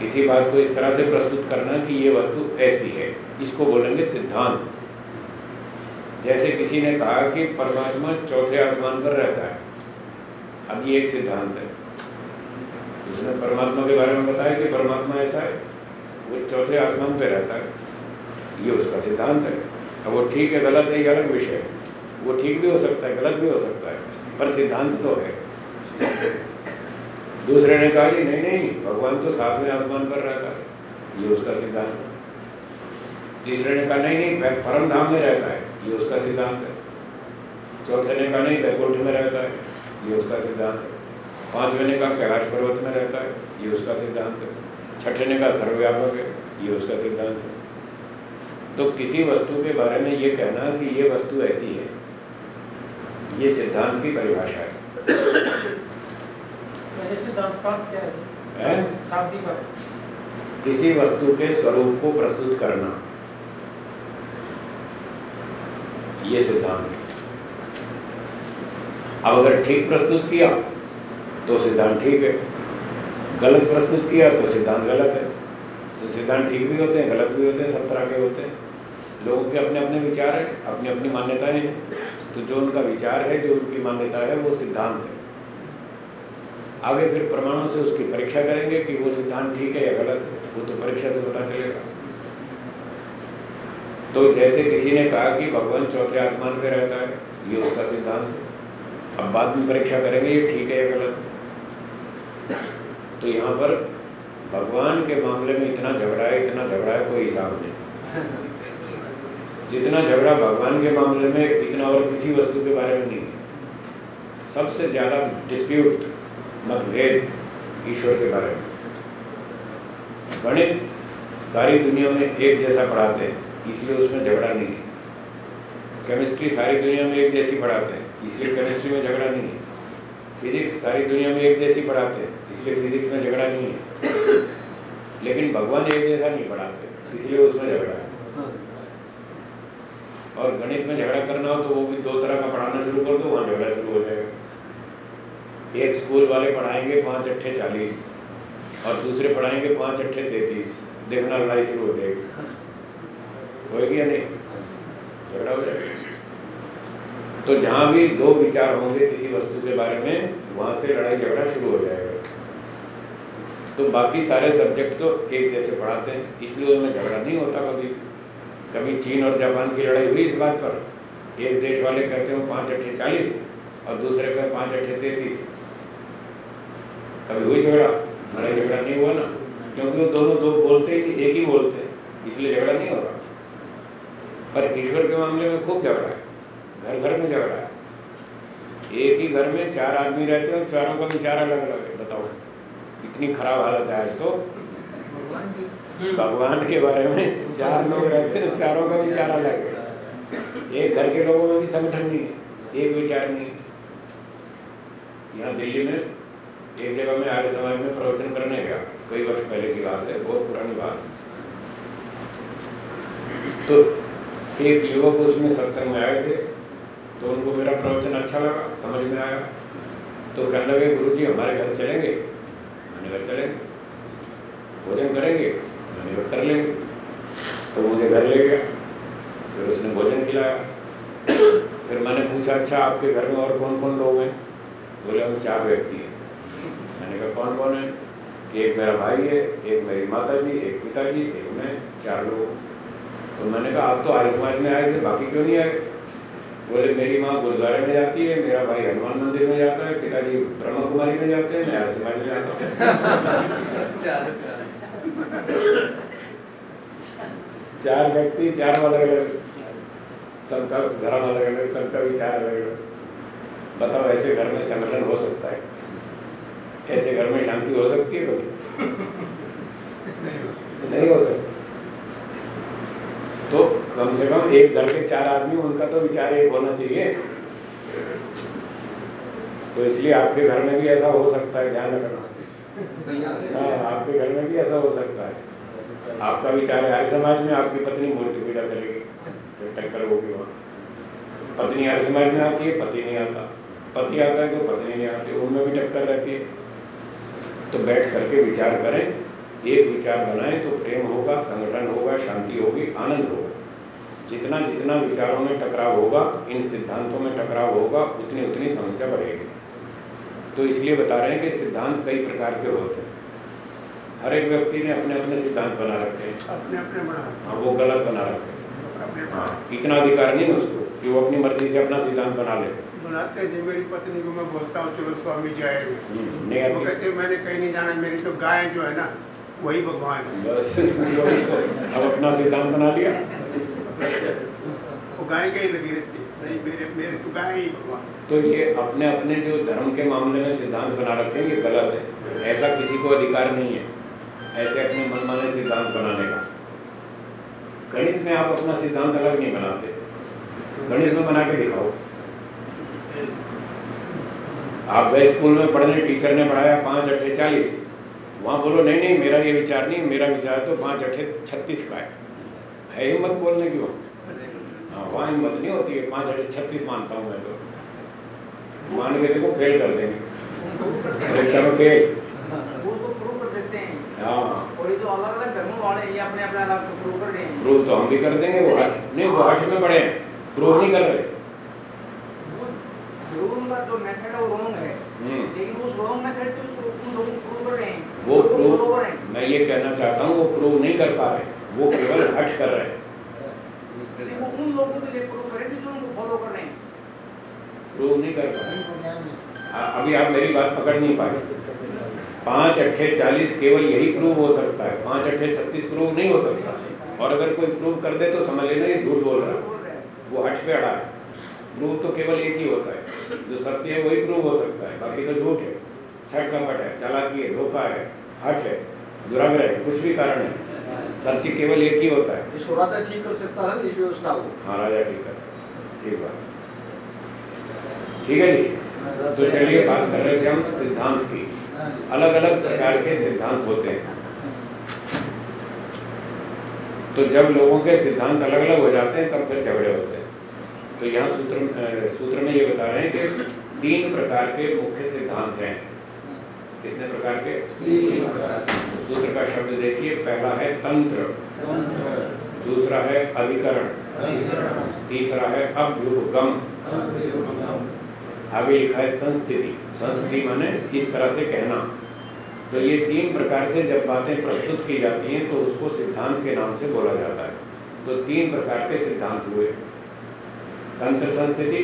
किसी बात को इस तरह से प्रस्तुत करना कि ये वस्तु ऐसी है। इसको बोलेंगे सिद्धांत। जैसे किसी ने कहा कि परमात्मा चौथे आसमान पर रहता है। अब ये एक सिद्धांत है। उसने परमात्मा के बारे में बताया कि परमात्मा ऐसा है, वो चौथे आसमान पे रहता है। ये उसका सिद्धांत है। अब वो ठीक है, गलत है, ये अलग विषय है। वो ठीक भी हो सकता है, गलत भी हो सकता है, पर सिद्धांत तो है। दूसरे ने कहा, जी, नहीं नहीं, भगवान तो सातवें आसमान पर रहता है। ये उसका सिद्धांत है। तीसरे ने कहा, नहीं नहीं परम धाम में रहता है। ये उसका सिद्धांत है। चौथे ने कहा, नहीं बैकुंठ में रहता है। ये उसका सिद्धांत है। पाँचवें ने कहा कैलाश पर्वत में रहता है ये उसका सिद्धांत है। छठे ने कहा सर्वव्यापक है ये उसका सिद्धांत है। तो किसी वस्तु के बारे में ये कहना कि ये वस्तु ऐसी है ये सिद्धांत की परिभाषा है। सिद्धांत क्या है? किसी वस्तु के स्वरूप को प्रस्तुत करना। ये सिद्धांत है। अब अगर ठीक प्रस्तुत किया तो सिद्धांत ठीक है। गलत प्रस्तुत किया तो सिद्धांत गलत है। तो सिद्धांत ठीक भी होते हैं, गलत भी होते हैं, सब तरह के होते हैं। लोगों के अपने अपने विचार हैं अपनी अपनी मान्यताएँ हैं। तो जो उनका विचार है, जो उनकी मान्यता है, वो सिद्धांत है। आगे फिर प्रमाणों से उसकी परीक्षा करेंगे कि वो सिद्धांत ठीक है या गलत है। वो तो परीक्षा से पता चलेगा। तो जैसे किसी ने कहा कि भगवान चौथे आसमान पे रहता है, ये उसका सिद्धांत है। अब बाद में परीक्षा करेंगे, ये ठीक है या गलत है। तो यहाँ पर भगवान के मामले में इतना झगड़ा है, इतना झगड़ा है, कोई हिसाब नहीं। जितना झगड़ा भगवान के मामले में, इतना और किसी वस्तु के बारे में नहीं। सबसे ज़्यादा डिस्प्यूट मतभेद ईश्वर के बारे में। गणित सारी दुनिया में एक जैसा पढ़ाते हैं, इसलिए उसमें झगड़ा नहीं है। केमिस्ट्री सारी दुनिया में एक जैसी पढ़ाते हैं, इसलिए केमिस्ट्री में झगड़ा नहीं है। फिजिक्स सारी दुनिया में एक जैसी पढ़ाते इसलिए फिजिक्स में झगड़ा नहीं है। लेकिन भगवान एक जैसा नहीं पढ़ाते, इसलिए उसमें झगड़ा है। और गणित में झगड़ा करना हो तो वो भी दो तरह का पढ़ाना शुरू कर दो, वहाँ झगड़ा शुरू हो जाएगा। एक स्कूल वाले पढ़ाएँगे पाँच अट्ठे चालीस, और दूसरे पढ़ाएँगे पाँच अट्ठे तैतीस, देखना लड़ाई शुरू हो जाएगी। होएगी या नहीं? झगड़ा हो जाएगा। तो जहाँ भी दो विचार होंगे किसी वस्तु के बारे में, वहाँ से लड़ाई झगड़ा शुरू हो जाएगा। तो बाकी सारे सब्जेक्ट तो एक जैसे पढ़ाते हैं, इसलिए उनमें झगड़ा नहीं होता कभी। कभी चीन और जापान की लड़ाई हुई इस बात पर। एक देश वाले कहते हो पाँच अट्ठे चालीस, और दूसरे कहे पाँच अट्ठे तैतीस। कभी हुई झगड़ा? लड़ाई झगड़ा नहीं हुआ ना, क्योंकि वो दोनों दो बोलते ही, एक ही बोलते हैं, इसलिए झगड़ा नहीं हो रहा। पर ईश्वर के मामले में खूब झगड़ा है। घर घर में झगड़ा है। एक ही घर में चार आदमी रहते हैं चारों का विचार अलग अलग है बताओ इतनी खराब हालत है आज तो। भगवान के। बारे में चार लोग रहते हैं चारों का विचार अलग है। एक घर के लोगों में भी संगठन नहीं है एक विचार नहीं है। यहाँ दिल्ली में एक जगह में आर्य समाज में प्रवचन करने गया कई वर्ष पहले की बात है बहुत पुरानी बात है। तो एक युवक उसमें सत्संग में आए थे तो उनको मेरा प्रवचन अच्छा लगा, समझ में आया। तो कहने लगे गुरु जी हमारे घर चलेंगे। मैंने कहा चलेंगे भोजन करेंगे मैंने कहा कर लेंगे। तो मुझे घर ले गया, फिर उसने भोजन खिलाया। फिर मैंने पूछा अच्छा आपके घर में और कौन कौन लोग हैं? बोले, हम चार व्यक्ति हैं। मैंने कहा कौन कौन है? कि एक मेरा भाई है, एक मेरी माता जी एक पिताजी, एक मैं, चार लोग। तो मैंने कहा, आप तो आर्य समाज में आए थे, बाकी क्यों नहीं आए? बोले मेरी माँ गुरुद्वारे में जाती है मेरा भाई हनुमान मंदिर में जाता है पिताजी ब्रह्म कुमारी में जाते हैं मैं समाज में जाता हूँ। चार व्यक्ति चार अलग अलग सबका धर्म अलग अलग सबका विचार अलग अलग। बताओ ऐसे घर में संगठन हो सकता है? ऐसे घर में शांति हो सकती है कभी? नहीं हो सकती। कम से कम एक घर के चार आदमी, उनका तो विचार एक होना चाहिए। तो इसलिए आपके घर में भी ऐसा हो सकता है, ध्यान रखना। हाँ आपके घर में भी ऐसा हो सकता है। आपका विचार है आर्य समाज में आपकी पत्नी मूर्ति पूजा करेगी टक्कर होगी वहाँ। पत्नी, हर समाज में आती है, पति नहीं आता। पति आता है तो पत्नी नहीं आती, उनमें भी टक्कर रहती है। तो बैठ करके विचार करें, एक विचार बनाएँ तो प्रेम होगा, संगठन होगा, शांति होगी, आनंद होगा। जितना जितना विचारों में टकराव होगा इन सिद्धांतों में टकराव होगा उतनी उतनी समस्या बढ़ेगी। तो इसलिए बता रहे हैं कि सिद्धांत कई प्रकार के होते हैं। हर एक व्यक्ति ने अपने अपने सिद्धांत बना रखे हैं। अपने अपने बना और वो गलत बना रखे हैं। इतना अधिकार नहीं है उसको कि वो अपनी मर्ज़ी से अपना सिद्धांत बना ले। बनाते हैं जी मेरी पत्नी को मैं बोलता हूँ चलो स्वामी जी आए हम्म, नहीं वो कहते हैं मैंने कहीं नहीं जाना मेरी तो गाय जो है ना वही भगवान है। बस तो। अब अपना सिद्धांत बना लिया। वो तो तो ये अपने अपने जो धर्म के मामले में सिद्धांत बना रखे हैं, ये गलत है। ऐसा किसी को अधिकार नहीं है। ऐसे अपने मनमाने सिद्धांत बनाने का। गणित में आप अपना सिद्धांत अलग नहीं बनाते। गणित में बना के दिखाओ। आप गए स्कूल में पढ़ने, टीचर ने पढ़ाया पाँच अट्ठे चालीस। वहाँ बोलो, नहीं नहीं, मेरा ये विचार नहीं, मेरा विचार तो पाँच अट्ठे छत्तीस का है है हिम्मत बोलने की वहाँ हाँ वहाँ हिम्मत नहीं होती है। पाँच अट्ठे छत्तीस मानता हूँ मैं तो। मान के देखो फेल कर देंगे। परीक्षा में फेल तो प्रूव हैं। और ये जो अलग अलग धर्मों वाले ये अपने अपने अलग प्रूव तो हम भी कर देंगे वो नहीं वो में हैं। प्रूव नहीं कर रहे। वो रूल जो मेथड है वो रॉन्ग है। हम्म। लेकिन उस रॉन्ग मेथड से उसको उन लोगों को प्रूव कर रहे हैं। वो प्रूव मैं ये कहना चाहता हूँ वो प्रूव नहीं कर पा रहे। वो केवल हट कर रहे हैं। वो उन लोगों के लिए प्रूव करें जो उनको फॉलो कर रहे हैं। प्रूव नहीं कर पा रहे आ- अभी आप मेरी बात पकड़ नहीं पाए। पाँच अट्ठे चालीस केवल यही प्रूव हो सकता है। पाँच अट्ठे छत्तीस प्रूव नहीं हो सकता। और अगर कोई प्रूव कर दे तो समझ लेना ये झूठ बोल रहा है। बोल रहे हैं वो हट पे अड़ा है। प्रूव तो केवल एक ही होता है। जो सत्य है वही प्रूव हो सकता है। बाकी तो झूठ है। छठ कपट है चालाकी है धोखा है हट है दुराग्रह है कुछ भी कारण है। सत्य केवल एक ही होता है। ठीक कर सकता है हाँ। राजा ठीक है। ठीक बात। ठीक है जी? तो चलिए बात कर रहे थे हम सिद्धांत की। अलग अलग प्रकार के सिद्धांत होते हैं। तो जब लोगों के सिद्धांत अलग अलग हो जाते हैं तब फिर झगड़े होते हैं। तो यहाँ सूत्र सूत्र में ये बता रहे हैं कि तीन प्रकार के मुख्य सिद्धांत हैं। कितने प्रकार के तीन प्रकार। तो सूत्र का शब्द देखिए, पहला है तंत्र, दूसरा है अधिकरण, तीसरा है अभ्युपगम, आगे लिखा है संस्थिति। संस्थिति माने इस तरह से कहना। तो ये तीन प्रकार से जब बातें प्रस्तुत की जाती हैं तो उसको सिद्धांत के नाम से बोला जाता है। तो तीन प्रकार के सिद्धांत हुए। तंत्र संस्थिति,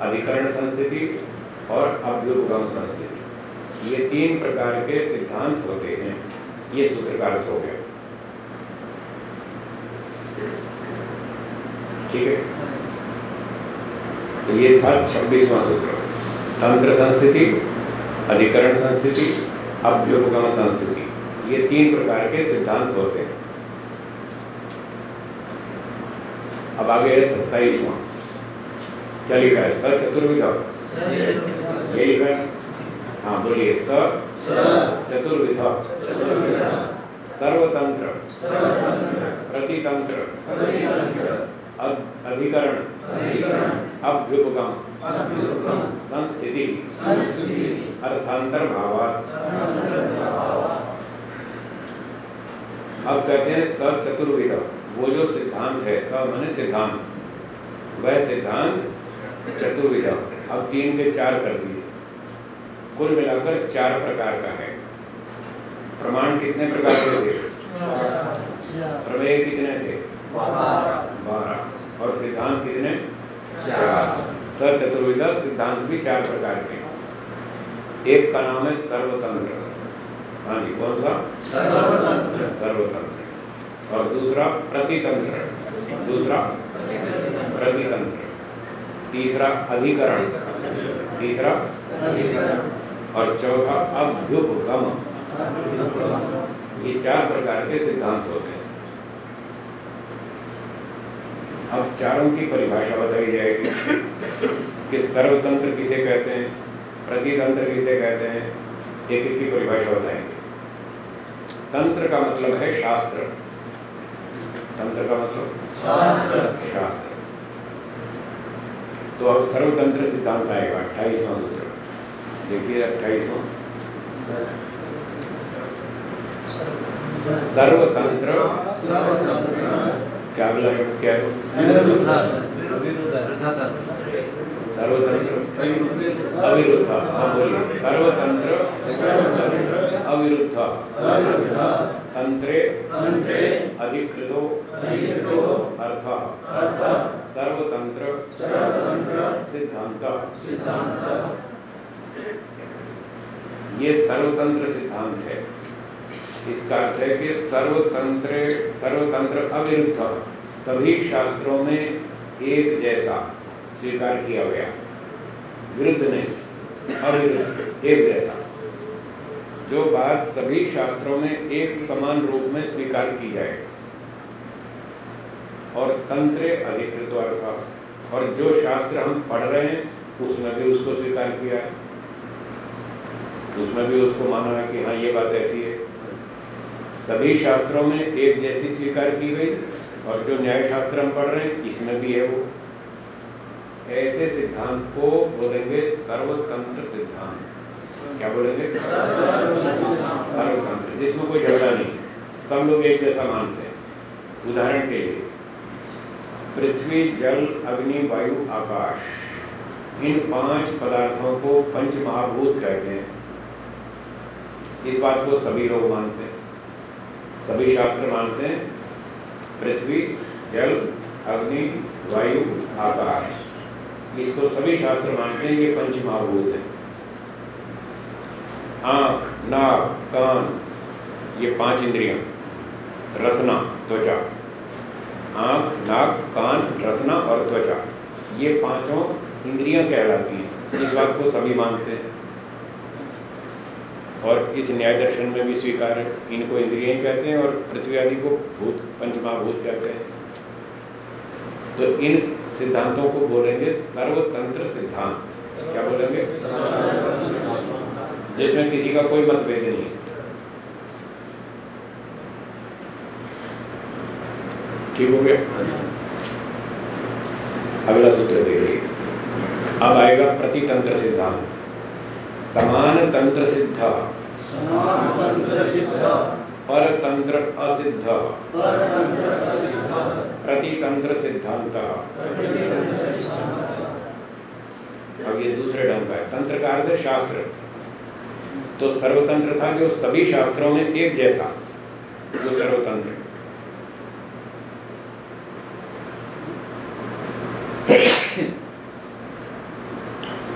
अधिकरण संस्थिति और अभ्युपगम संस्थिति। ये तीन प्रकार के सिद्धांत होते हैं। ये सूत्र का अर्थ हो गया ठीक है? तो ये था छब्बीसवां सूत्र। तंत्र संस्थिति अधिकरण संस्थिति अभ्युपगम संस्थिति। ये तीन प्रकार के सिद्धांत होते हैं। अब आगे है सत्ताईसवां। क्या लिखा है? स चतुर्विधा ये लिखा है? हाँ बोलिए स चतुर्विधा। सर्वतंत्र प्रतितंत्र अधिकरण। अभ्युपगम। संस्थिति। अर्थांतर भावात अब कहते हैं स चतुर्विध। वो जो सिद्धांत है स माने सिद्धांत। वह सिद्धांत चतुर्विध। अब तीन के चार कर दिए। कुल मिलाकर चार प्रकार का है। प्रमाण कितने प्रकार के थे? प्रमेय कितने थे? बारह। और सिद्धांत कितने? चार। स चतुर्विधा सिद्धांत भी चार प्रकार के एक का नाम है सर्वतंत्र। हाँ जी कौन सा? सर्वतंत्र। और दूसरा प्रतितंत्र। दूसरा प्रतितंत्र। तीसरा अधिकरण। तीसरा और चौथा अभ्युपगम ये चार प्रकार के सिद्धांत होते हैं। अब चारों की परिभाषा बताई जाएगी कि सर्वतंत्र किसे कहते हैं प्रतितंत्र किसे कहते हैं एक एक की परिभाषा बताएँगे। तंत्र का मतलब है शास्त्र। तंत्र का मतलब? शास्त्र। शास्त्र। तो अब सर्वतंत्र सिद्धांत आएगा अट्ठाईसवां सूत्र। देखिए अट्ठाईसवां सर्वतंत्र। क्या शब्द क्या? है सर्वतंत्र। अविरुद्ध। हाँ सर्वतंत्र। अविरुद्ध। तंत्रे। अधिकृतो। अधिकृतो अर्थ। अर्थ। सर्वतंत्र सर्वतंत्र। सिद्धांत। सिद्धांत। ये सर्वतंत्र सिद्धांत है। इसका अर्थ है कि सर्वतंत्र सर्वतंत्र अविरुद्ध सभी शास्त्रों में एक जैसा स्वीकार किया गया। विरुद्ध नहीं, अविरुद्ध, एक जैसा। जो बात सभी शास्त्रों में एक समान रूप में स्वीकार की जाए। और तंत्र अधिकृत अर्थ, और जो शास्त्र हम पढ़ रहे हैं, उसमें भी उसको स्वीकार किया। है उसमें भी उसको माना है कि हाँ ये बात ऐसी है। सभी शास्त्रों में एक जैसी स्वीकार की गई और जो न्याय शास्त्र हम पढ़ रहे हैं, इसमें भी है वो। ऐसे सिद्धांत को बोलेंगे सर्वतंत्र सिद्धांत। क्या बोलेंगे? सर्वतंत्र, जिसमें कोई झगड़ा नहीं सब लोग एक जैसा मानते हैं। उदाहरण के लिए, पृथ्वी, जल, अग्नि, वायु, आकाश, इन पाँच पदार्थों को पंच महाभूत कहते हैं। इस बात को सभी लोग मानते हैं। सभी शास्त्र मानते हैं, पृथ्वी, जल, अग्नि, वायु, आकाश। इसको सभी शास्त्र मानते हैं, ये पंच महाभूत हैं। आँख, नाक, कान, ये पाँच इंद्रियाँ। रसना, त्वचा। आँख, नाक, कान, रसना और त्वचा। ये पाँचों इंद्रियाँ कहलाती हैं। इस बात को सभी मानते हैं। और इस न्याय दर्शन में भी स्वीकार इनको इंद्रियाँ ही कहते हैं और पृथ्वी आदि को भूत, पंचमहाभूत कहते हैं। तो इन सिद्धांतों को बोलेंगे सर्वतंत्र सिद्धांत। क्या बोलेंगे? जिसमें किसी का कोई मतभेद नहीं है। ठीक हो गया? अगला सूत्र देखिए। अब आएगा प्रतितंत्र सिद्धांत। समान तंत्र सिद्ध परतंत्र असिद्ध प्रतितंत्र सिद्धांत अब ये दूसरे ढंग का है। तंत्र का अर्थ शास्त्र। तो सर्वतंत्र था जो सभी शास्त्रों में एक जैसा जो सर्वतंत्र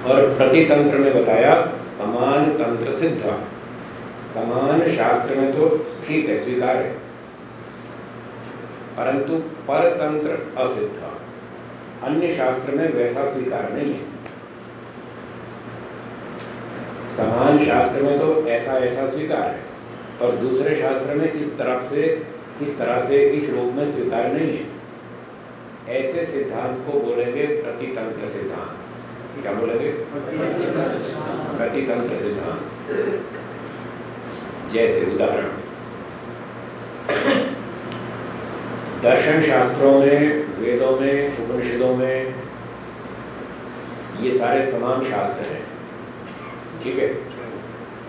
और प्रतितंत्र में बताया समान तंत्र सिद्ध समान शास्त्र में तो ठीक है, स्वीकार है। परंतु परतंत्र असिद्ध। अन्य शास्त्र में वैसा स्वीकार नहीं है। समान शास्त्र में तो ऐसा ऐसा स्वीकार है और दूसरे शास्त्र में इस तरफ़ से, इस तरह से इस रूप में स्वीकार नहीं है। ऐसे सिद्धांत को बोलेंगे प्रतितंत्र सिद्धांत। क्या बोलेंगे? प्रतितंत्र सिद्धांत। जैसे उदाहरण। दर्शन शास्त्रों में, वेदों में, उपनिषदों में ये सारे समान शास्त्र हैं। ठीक है?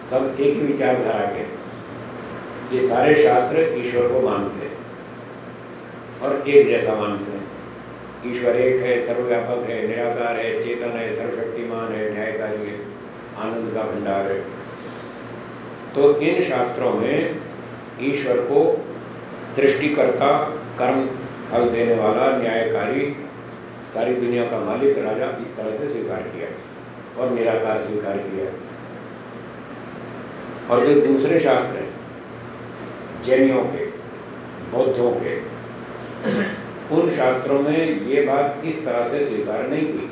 सब एक ही विचारधारा के। ये सारे शास्त्र ईश्वर को मानते हैं और एक जैसा मानते हैं। ईश्वर एक है, सर्वव्यापक है, निराकार है, चेतन है, सर्वशक्तिमान है, न्यायकारी है, आनंद का भंडार है। तो इन शास्त्रों में ईश्वर को सृष्टिकर्ता, कर्म, फल देने वाला, न्यायकारी, सारी दुनिया का मालिक, राजा इस तरह से स्वीकार किया और निराकार स्वीकार किया और जो दूसरे शास्त्र हैं, जैनियों के, बौद्धों के, उन शास्त्रों में ये बात इस तरह से स्वीकार नहीं की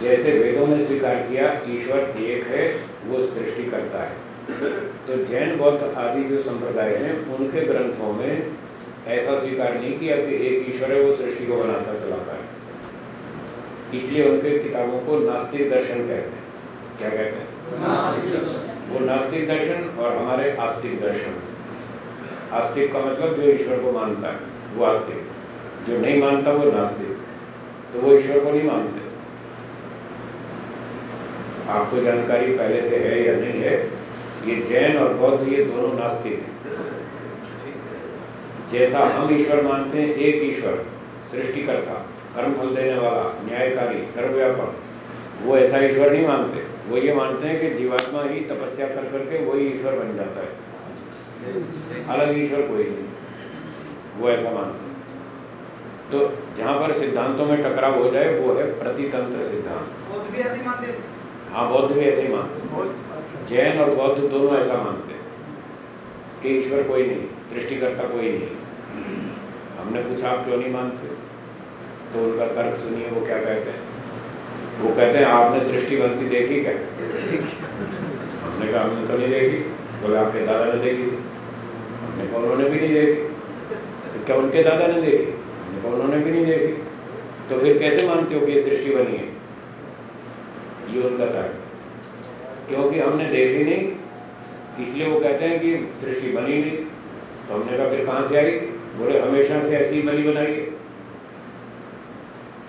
जैसे वेदों ने स्वीकार किया, ईश्वर एक है वो सृष्टि करता है। तो जैन बौद्ध आदि जो संप्रदाय हैं उनके ग्रंथों में ऐसा स्वीकार नहीं किया कि एक ईश्वर है वो सृष्टि को बनाता चलाता है। इसलिए उनके किताबों को नास्तिक दर्शन कहते हैं। क्या कहते हैं? वो नास्तिक दर्शन और हमारे आस्तिक दर्शन। आस्तिक का मतलब जो ईश्वर को मानता है वो आस्तिक। जो नहीं मानता वो नास्तिक। तो वो ईश्वर को नहीं मानते। आपको जानकारी पहले से है या नहीं है, ये जैन और बौद्ध, ये दोनों नास्तिक हैं। जैसा हम ईश्वर मानते हैं, एक ईश्वर, सृष्टिकर्ता, कर्म फल देने वाला, न्यायकारी, सर्वव्यापक, वो ऐसा ईश्वर नहीं मानते। वो ये मानते हैं कि जीवात्मा ही तपस्या कर करके वही ईश्वर बन जाता है। अलग ईश्वर कोई नहीं। वो ऐसा मानते हैं। तो जहाँ पर सिद्धांतों में टकराव हो जाए, वो है प्रतितंत्र सिद्धांत। ही बौद्ध भी ऐसे ही मानते हैं। अच्छा। जैन और बौद्ध दोनों ऐसा मानते हैं कि ईश्वर कोई नहीं सृष्टिकर्ता कोई नहीं। हमने पूछा आप क्यों नहीं मानते? तो उनका तर्क सुनिए वो क्या कहते हैं? वो कहते हैं आपने सृष्टि बनती देखी क्या? हमने कहा हमने तो नहीं देखी। बोले आपके दादा ने देखी हमने कहा उन्होंने भी नहीं देखी। तो क्या उनके दादा ने देखी? हमने कहा उन्होंने भी नहीं देखी। तो फिर कैसे मानते हो कि ये सृष्टि बनी है? ये उनका तर्क क्योंकि हमने देखी नहीं इसलिए वो कहते हैं कि सृष्टि बनी नहीं। तो हमने कहा फिर कहाँ से आई? बोले हमेशा से ऐसी बनी बनाई है।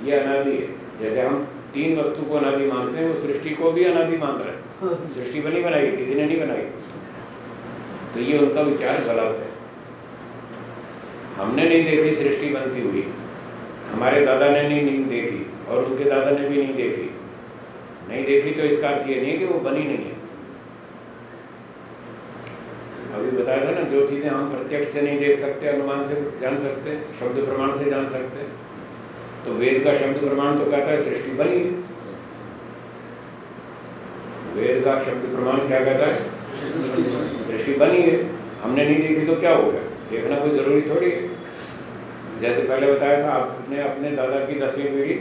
ये अनादि है। जैसे हम तीन वस्तु को अनादि मानते हैं वो सृष्टि को भी अनादि मान रहे हैं। सृष्टि बनी बनाई किसी ने नहीं बनाई। तो ये उनका विचार गलत है। हमने नहीं देखी सृष्टि बनती हुई। हमारे दादा ने नहीं, नहीं देखी और उनके दादा ने भी नहीं देखी। नहीं देखी तो इसका अर्थ ये नहीं है कि वो बनी नहीं है। अभी बताया था ना, जो चीज़ें हम प्रत्यक्ष से नहीं देख सकते, अनुमान से जान सकते, शब्द प्रमाण से जान सकते तो वेद का शब्द प्रमाण तो कहता है, सृष्टि बनी है। वेद का शब्द प्रमाण क्या कहता है? सृष्टि बनी है। हमने नहीं देखी तो क्या हो गया देखना कोई ज़रूरी थोड़ी है। जैसे पहले बताया था आपने अपने दादा की दसवीं पीढ़ी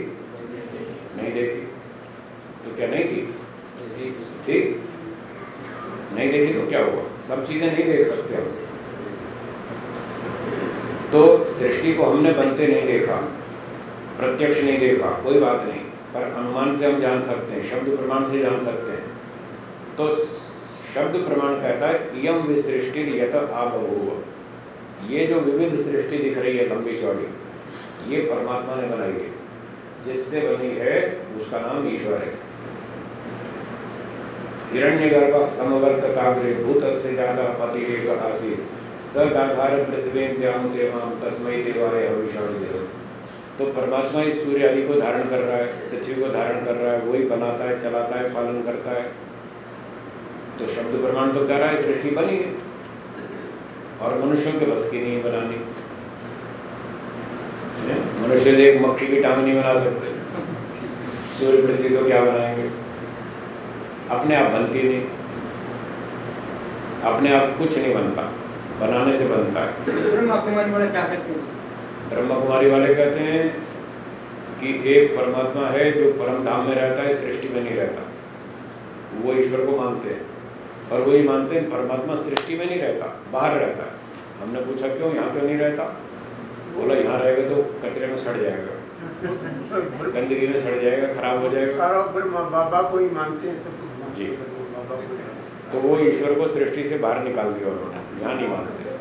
नहीं देखी। तो क्या नहीं थी? थी नहीं देखी तो क्या हुआ? सब चीज़ें नहीं देख सकते तो सृष्टि को हमने बनते नहीं देखा, प्रत्यक्ष नहीं देखा, कोई बात नहीं। पर अनुमान से हम जान सकते हैं, शब्द प्रमाण से जान सकते हैं। तो शब्द प्रमाण कहता है यम विसृष्टि ये जो विविध सृष्टि दिख रही है लंबी चौड़ी, ये परमात्मा ने बनाई है। जिससे बनी है, उसका नाम ईश्वर है। हिरण्यगर्भ समवर्तताग्रे भूतस्य जाता पतिरेक आसीत्। स गाधार पृथ्वी द्याम देवाम तस्मै देवाय हविषाणु देव तो परमात्मा इस सूर्य आदि को धारण कर रहा है, पृथ्वी को धारण कर रहा है, वही बनाता है, चलाता है, पालन करता है। तो शब्द प्रमाण तो कह रहा है, सृष्टि बनी है। और मनुष्यों के बस की नहीं बनानी। मनुष्य एक मक्खी की टांग नहीं बना सकते सूर्य पृथ्वी को क्या बनाएँगे? अपने आप बनती नहीं। अपने आप कुछ नहीं बनता। बनाने से बनता है। ब्रह्मा कुमारी वाले क्या कहते हैं? ब्रह्मा कुमारी वाले कहते हैं कि एक परमात्मा है जो परम धाम में रहता है सृष्टि में नहीं रहता। वो ईश्वर को मानते हैं। और वही मानते हैं परमात्मा सृष्टि में नहीं रहता बाहर रहता है। हमने पूछा क्यों यहाँ क्यों नहीं रहता? बोला यहाँ रहेगा तो कचरे में सड़ जाएगा। गंदगी में सड़ जाएगा खराब हो जाएगा। बाबा को ही मानते हैं सब जी। को तो वो ईश्वर को सृष्टि से बाहर निकाल दिया उन्होंने यहाँ नहीं मानते।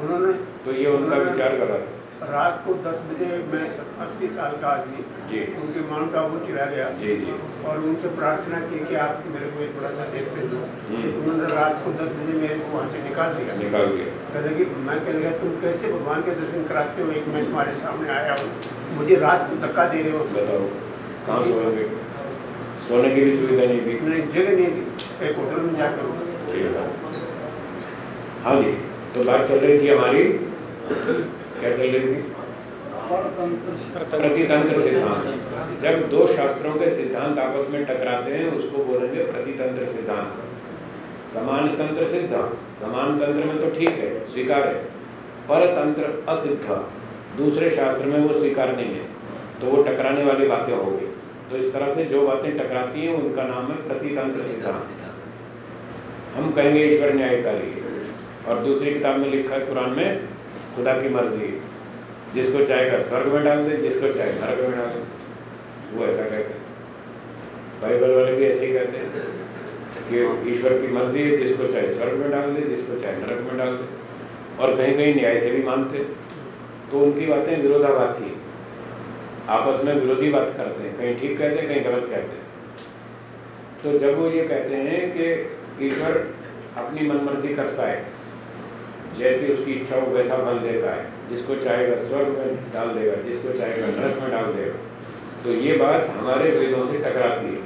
उन्होंने तो ये उनका विचार गलत रात को 10 बजे मैं अस्सी साल का आदमी जी। उनके माउंट आबू चला गया। जी जी। और उनसे प्रार्थना की कि आप मेरे को थोड़ा सा देखते दो। हम्म। उन्होंने रात को 10 बजे मेरे को वहाँ से निकाल दिया। निकाल दिया। कहने लगे मैं कहने लगा तुम कैसे भगवान के दर्शन कराते हो? एक मैं तुम्हारे सामने आया हूँ। मुझे रात को धक्का दे रहे हो। बताओ कहाँ सोएँगे सोने की भी सुविधा नहीं थी। मैंने जगह नहीं दी एक होटल में जाकर है हाँ जी तो बात चल रही थी हमारी। क्या चल रही थी? प्रतितंत्र सिद्धांत। जब दो शास्त्रों के सिद्धांत आपस में टकराते हैं उसको बोलेंगे प्रतितंत्र सिद्धांत। समान तंत्र सिद्ध समान तंत्र में तो ठीक है स्वीकार है। पर तंत्र असिद्ध दूसरे शास्त्र में वो स्वीकार नहीं है। तो वो टकराने वाली बातें होगी तो इस तरह से जो बातें टकराती हैं, उनका नाम है प्रतितंत्र सिद्धांत। हम कहेंगे ईश्वर न्यायकारी और दूसरी किताब में लिखा है कुरान में, खुदा की मर्ज़ी। है जिसको चाहेगा स्वर्ग में डाल दे, जिसको चाहे नरक में डाल दे। वो ऐसा कहते हैं। बाइबल वाले भी ऐसे ही कहते हैं कि ईश्वर की मर्ज़ी है, जिसको चाहे स्वर्ग में डाल दे, जिसको चाहे नरक में डाल दे। और कहीं कहीं न्याय से भी मानते तो उनकी बातें विरोधाभासी हैं। आपस में विरोधी बात करते हैं, कहीं ठीक कहते हैं, कहीं गलत कहते हैं। तो जब वो ये कहते हैं कि ईश्वर अपनी मनमर्जी करता है, जैसी उसकी इच्छा हो वैसा फल देता है, जिसको चाहेगा स्वर्ग में डाल देगा, जिसको चाहेगा नरक में डाल देगा। तो ये बात हमारे वेदों से टकराती है।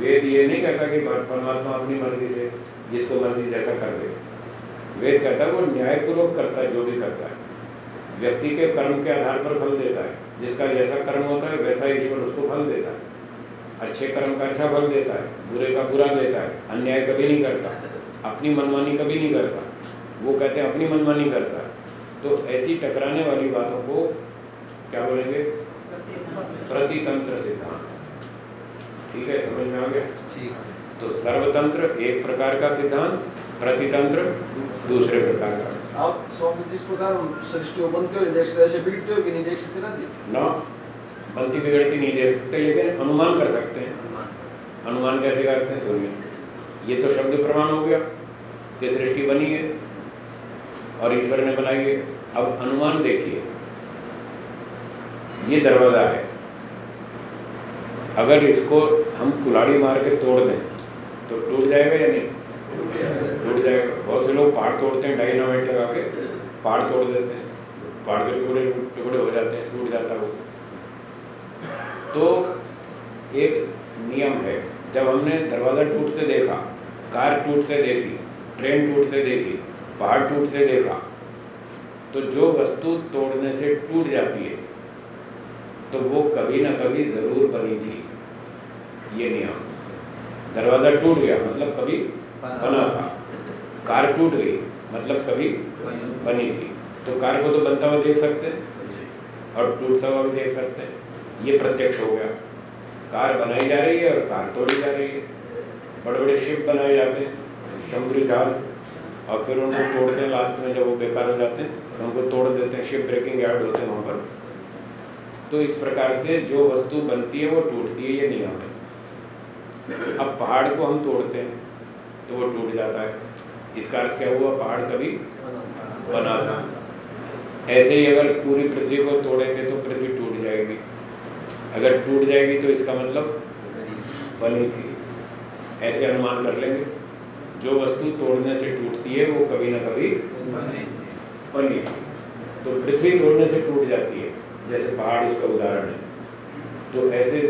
वेद ये नहीं कहता कि परमात्मा अपनी मर्ज़ी से, जिसको मर्ज़ी जैसा कर दे। वेद कहता है वो न्यायपूर्वक करता है, जो भी करता है। व्यक्ति के कर्म के आधार पर फल देता है। जिसका जैसा कर्म होता है वैसा ईश्वर उसको फल देता है। अच्छे कर्म का अच्छा फल देता है बुरे का बुरा देता है अन्याय कभी नहीं करता अपनी मनमानी कभी नहीं करता वो कहते हैं अपनी मनमानी करता है। तो ऐसी टकराने वाली बातों को क्या बोलेंगे? प्रतितंत्र सिद्धांत। ठीक है समझ में आ गया? तो सर्वतंत्र एक प्रकार का सिद्धांत प्रतितंत्र दूसरे प्रकार का। आप स्वामी जिस प्रकार सृष्टि बनते हो देख सकते बिगड़ते हो कि नहीं देख सकते ना जी? ना बनती बिगड़ती नहीं दे सकते, लेकिन अनुमान कर सकते हैं। अनुमान कैसे करते हैं, सुनिए। ये तो शब्द प्रमाण हो गया कि सृष्टि बनी है, और ईश्वर ने बनाई है। अब अनुमान देखिए, ये दरवाज़ा है। अगर इसको हम कुलाड़ी मार के तोड़ दें तो टूट जाएगा या नहीं? टूट जाएगा बहुत से लोग पहाड़ तोड़ते हैं डायनामाइट लगा के पहाड़ तोड़ देते हैं पहाड़ के टुकड़े टुकड़े हो जाते हैं टूट जाता है तो एक नियम है जब हमने दरवाज़ा टूटते देखा कार टूटते देखी ट्रेन टूटते देखी पहाड़ टूटते देखा तो जो वस्तु तोड़ने से टूट जाती है तो वो कभी ना कभी ज़रूर बनी थी ये नियम दरवाज़ा टूट गया मतलब कभी बना था। कार टूट गई मतलब कभी बनी थी। तो कार को तो बनता हुआ देख सकते हैं और टूटता हुआ भी देख सकते। हैं ये प्रत्यक्ष हो गया। कार बनाई जा रही है और कार तोड़ी जा रही है। बड़े बड़े शिप बनाए जाते हैं समुद्री जहाज़। और फिर उनको तोड़ते हैं लास्ट में जब वो बेकार हो जाते हैं तो उनको तोड़ देते हैं शिप ब्रेकिंग यार्ड होते हैं वहाँ पर। तो इस प्रकार से जो वस्तु बनती है वो टूटती है ये नियम है। अब पहाड़ को हम तोड़ते हैं। तो वो टूट जाता है। इसका अर्थ क्या हुआ? पहाड़ कभी बना था ऐसे ही अगर पूरी पृथ्वी को तोड़ेंगे तो पृथ्वी टूट जाएगी। अगर टूट जाएगी तो इसका मतलब बनी थी। ऐसे अनुमान कर लेंगे। जो वस्तु तोड़ने से टूटती है वो कभी ना कभी बनी तो पृथ्वी तोड़ने से टूट जाती है। जैसे पहाड़ इसका उदाहरण है। तो ऐसे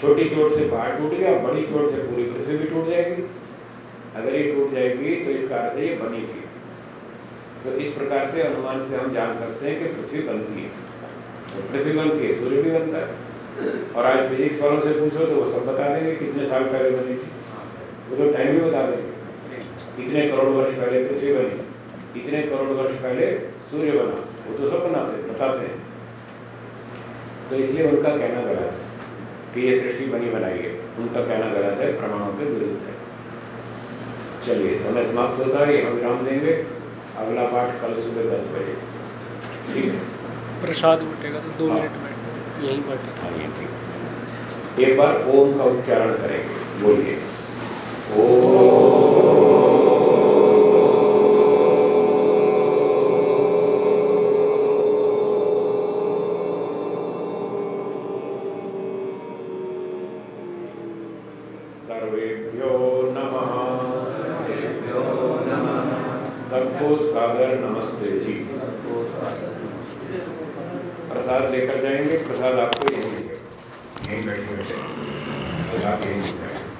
छोटी चोट से पहाड़ टूट गया बड़ी चोट से पूरी पृथ्वी भी टूट जाएगी। अगर ये टूट जाएगी तो इसका अर्थ है ये बनी थी। तो इस प्रकार से अनुमान से हम जान सकते हैं कि पृथ्वी बनती है। तो पृथ्वी बनती है, सूर्य भी बनता है। और आज फिजिक्स वालों से पूछो तो वो सब बता देंगे कितने साल पहले बनी थी। वो तो टाइम भी बता देंगे। इतने करोड़ वर्ष पहले पृथ्वी बनी इतने करोड़ वर्ष पहले सूर्य बना, वो तो सब बनाते, बताते हैं। तो इसलिए उनका कहना गलत है। कि ये सृष्टि बनी बनाई है। उनका कहना गलत है, प्रमाणों के विरुद्ध है। चलिए समय समाप्त होता है हम विराम देंगे। अगला पाठ कल सुबह दस बजे। ठीक है? प्रसाद उठेगा तो दो हाँ। मिनट में यही बैठे हाँ ये ठीक। एक बार ओम का उच्चारण करेंगे बोलिए। सर्वेभ्यो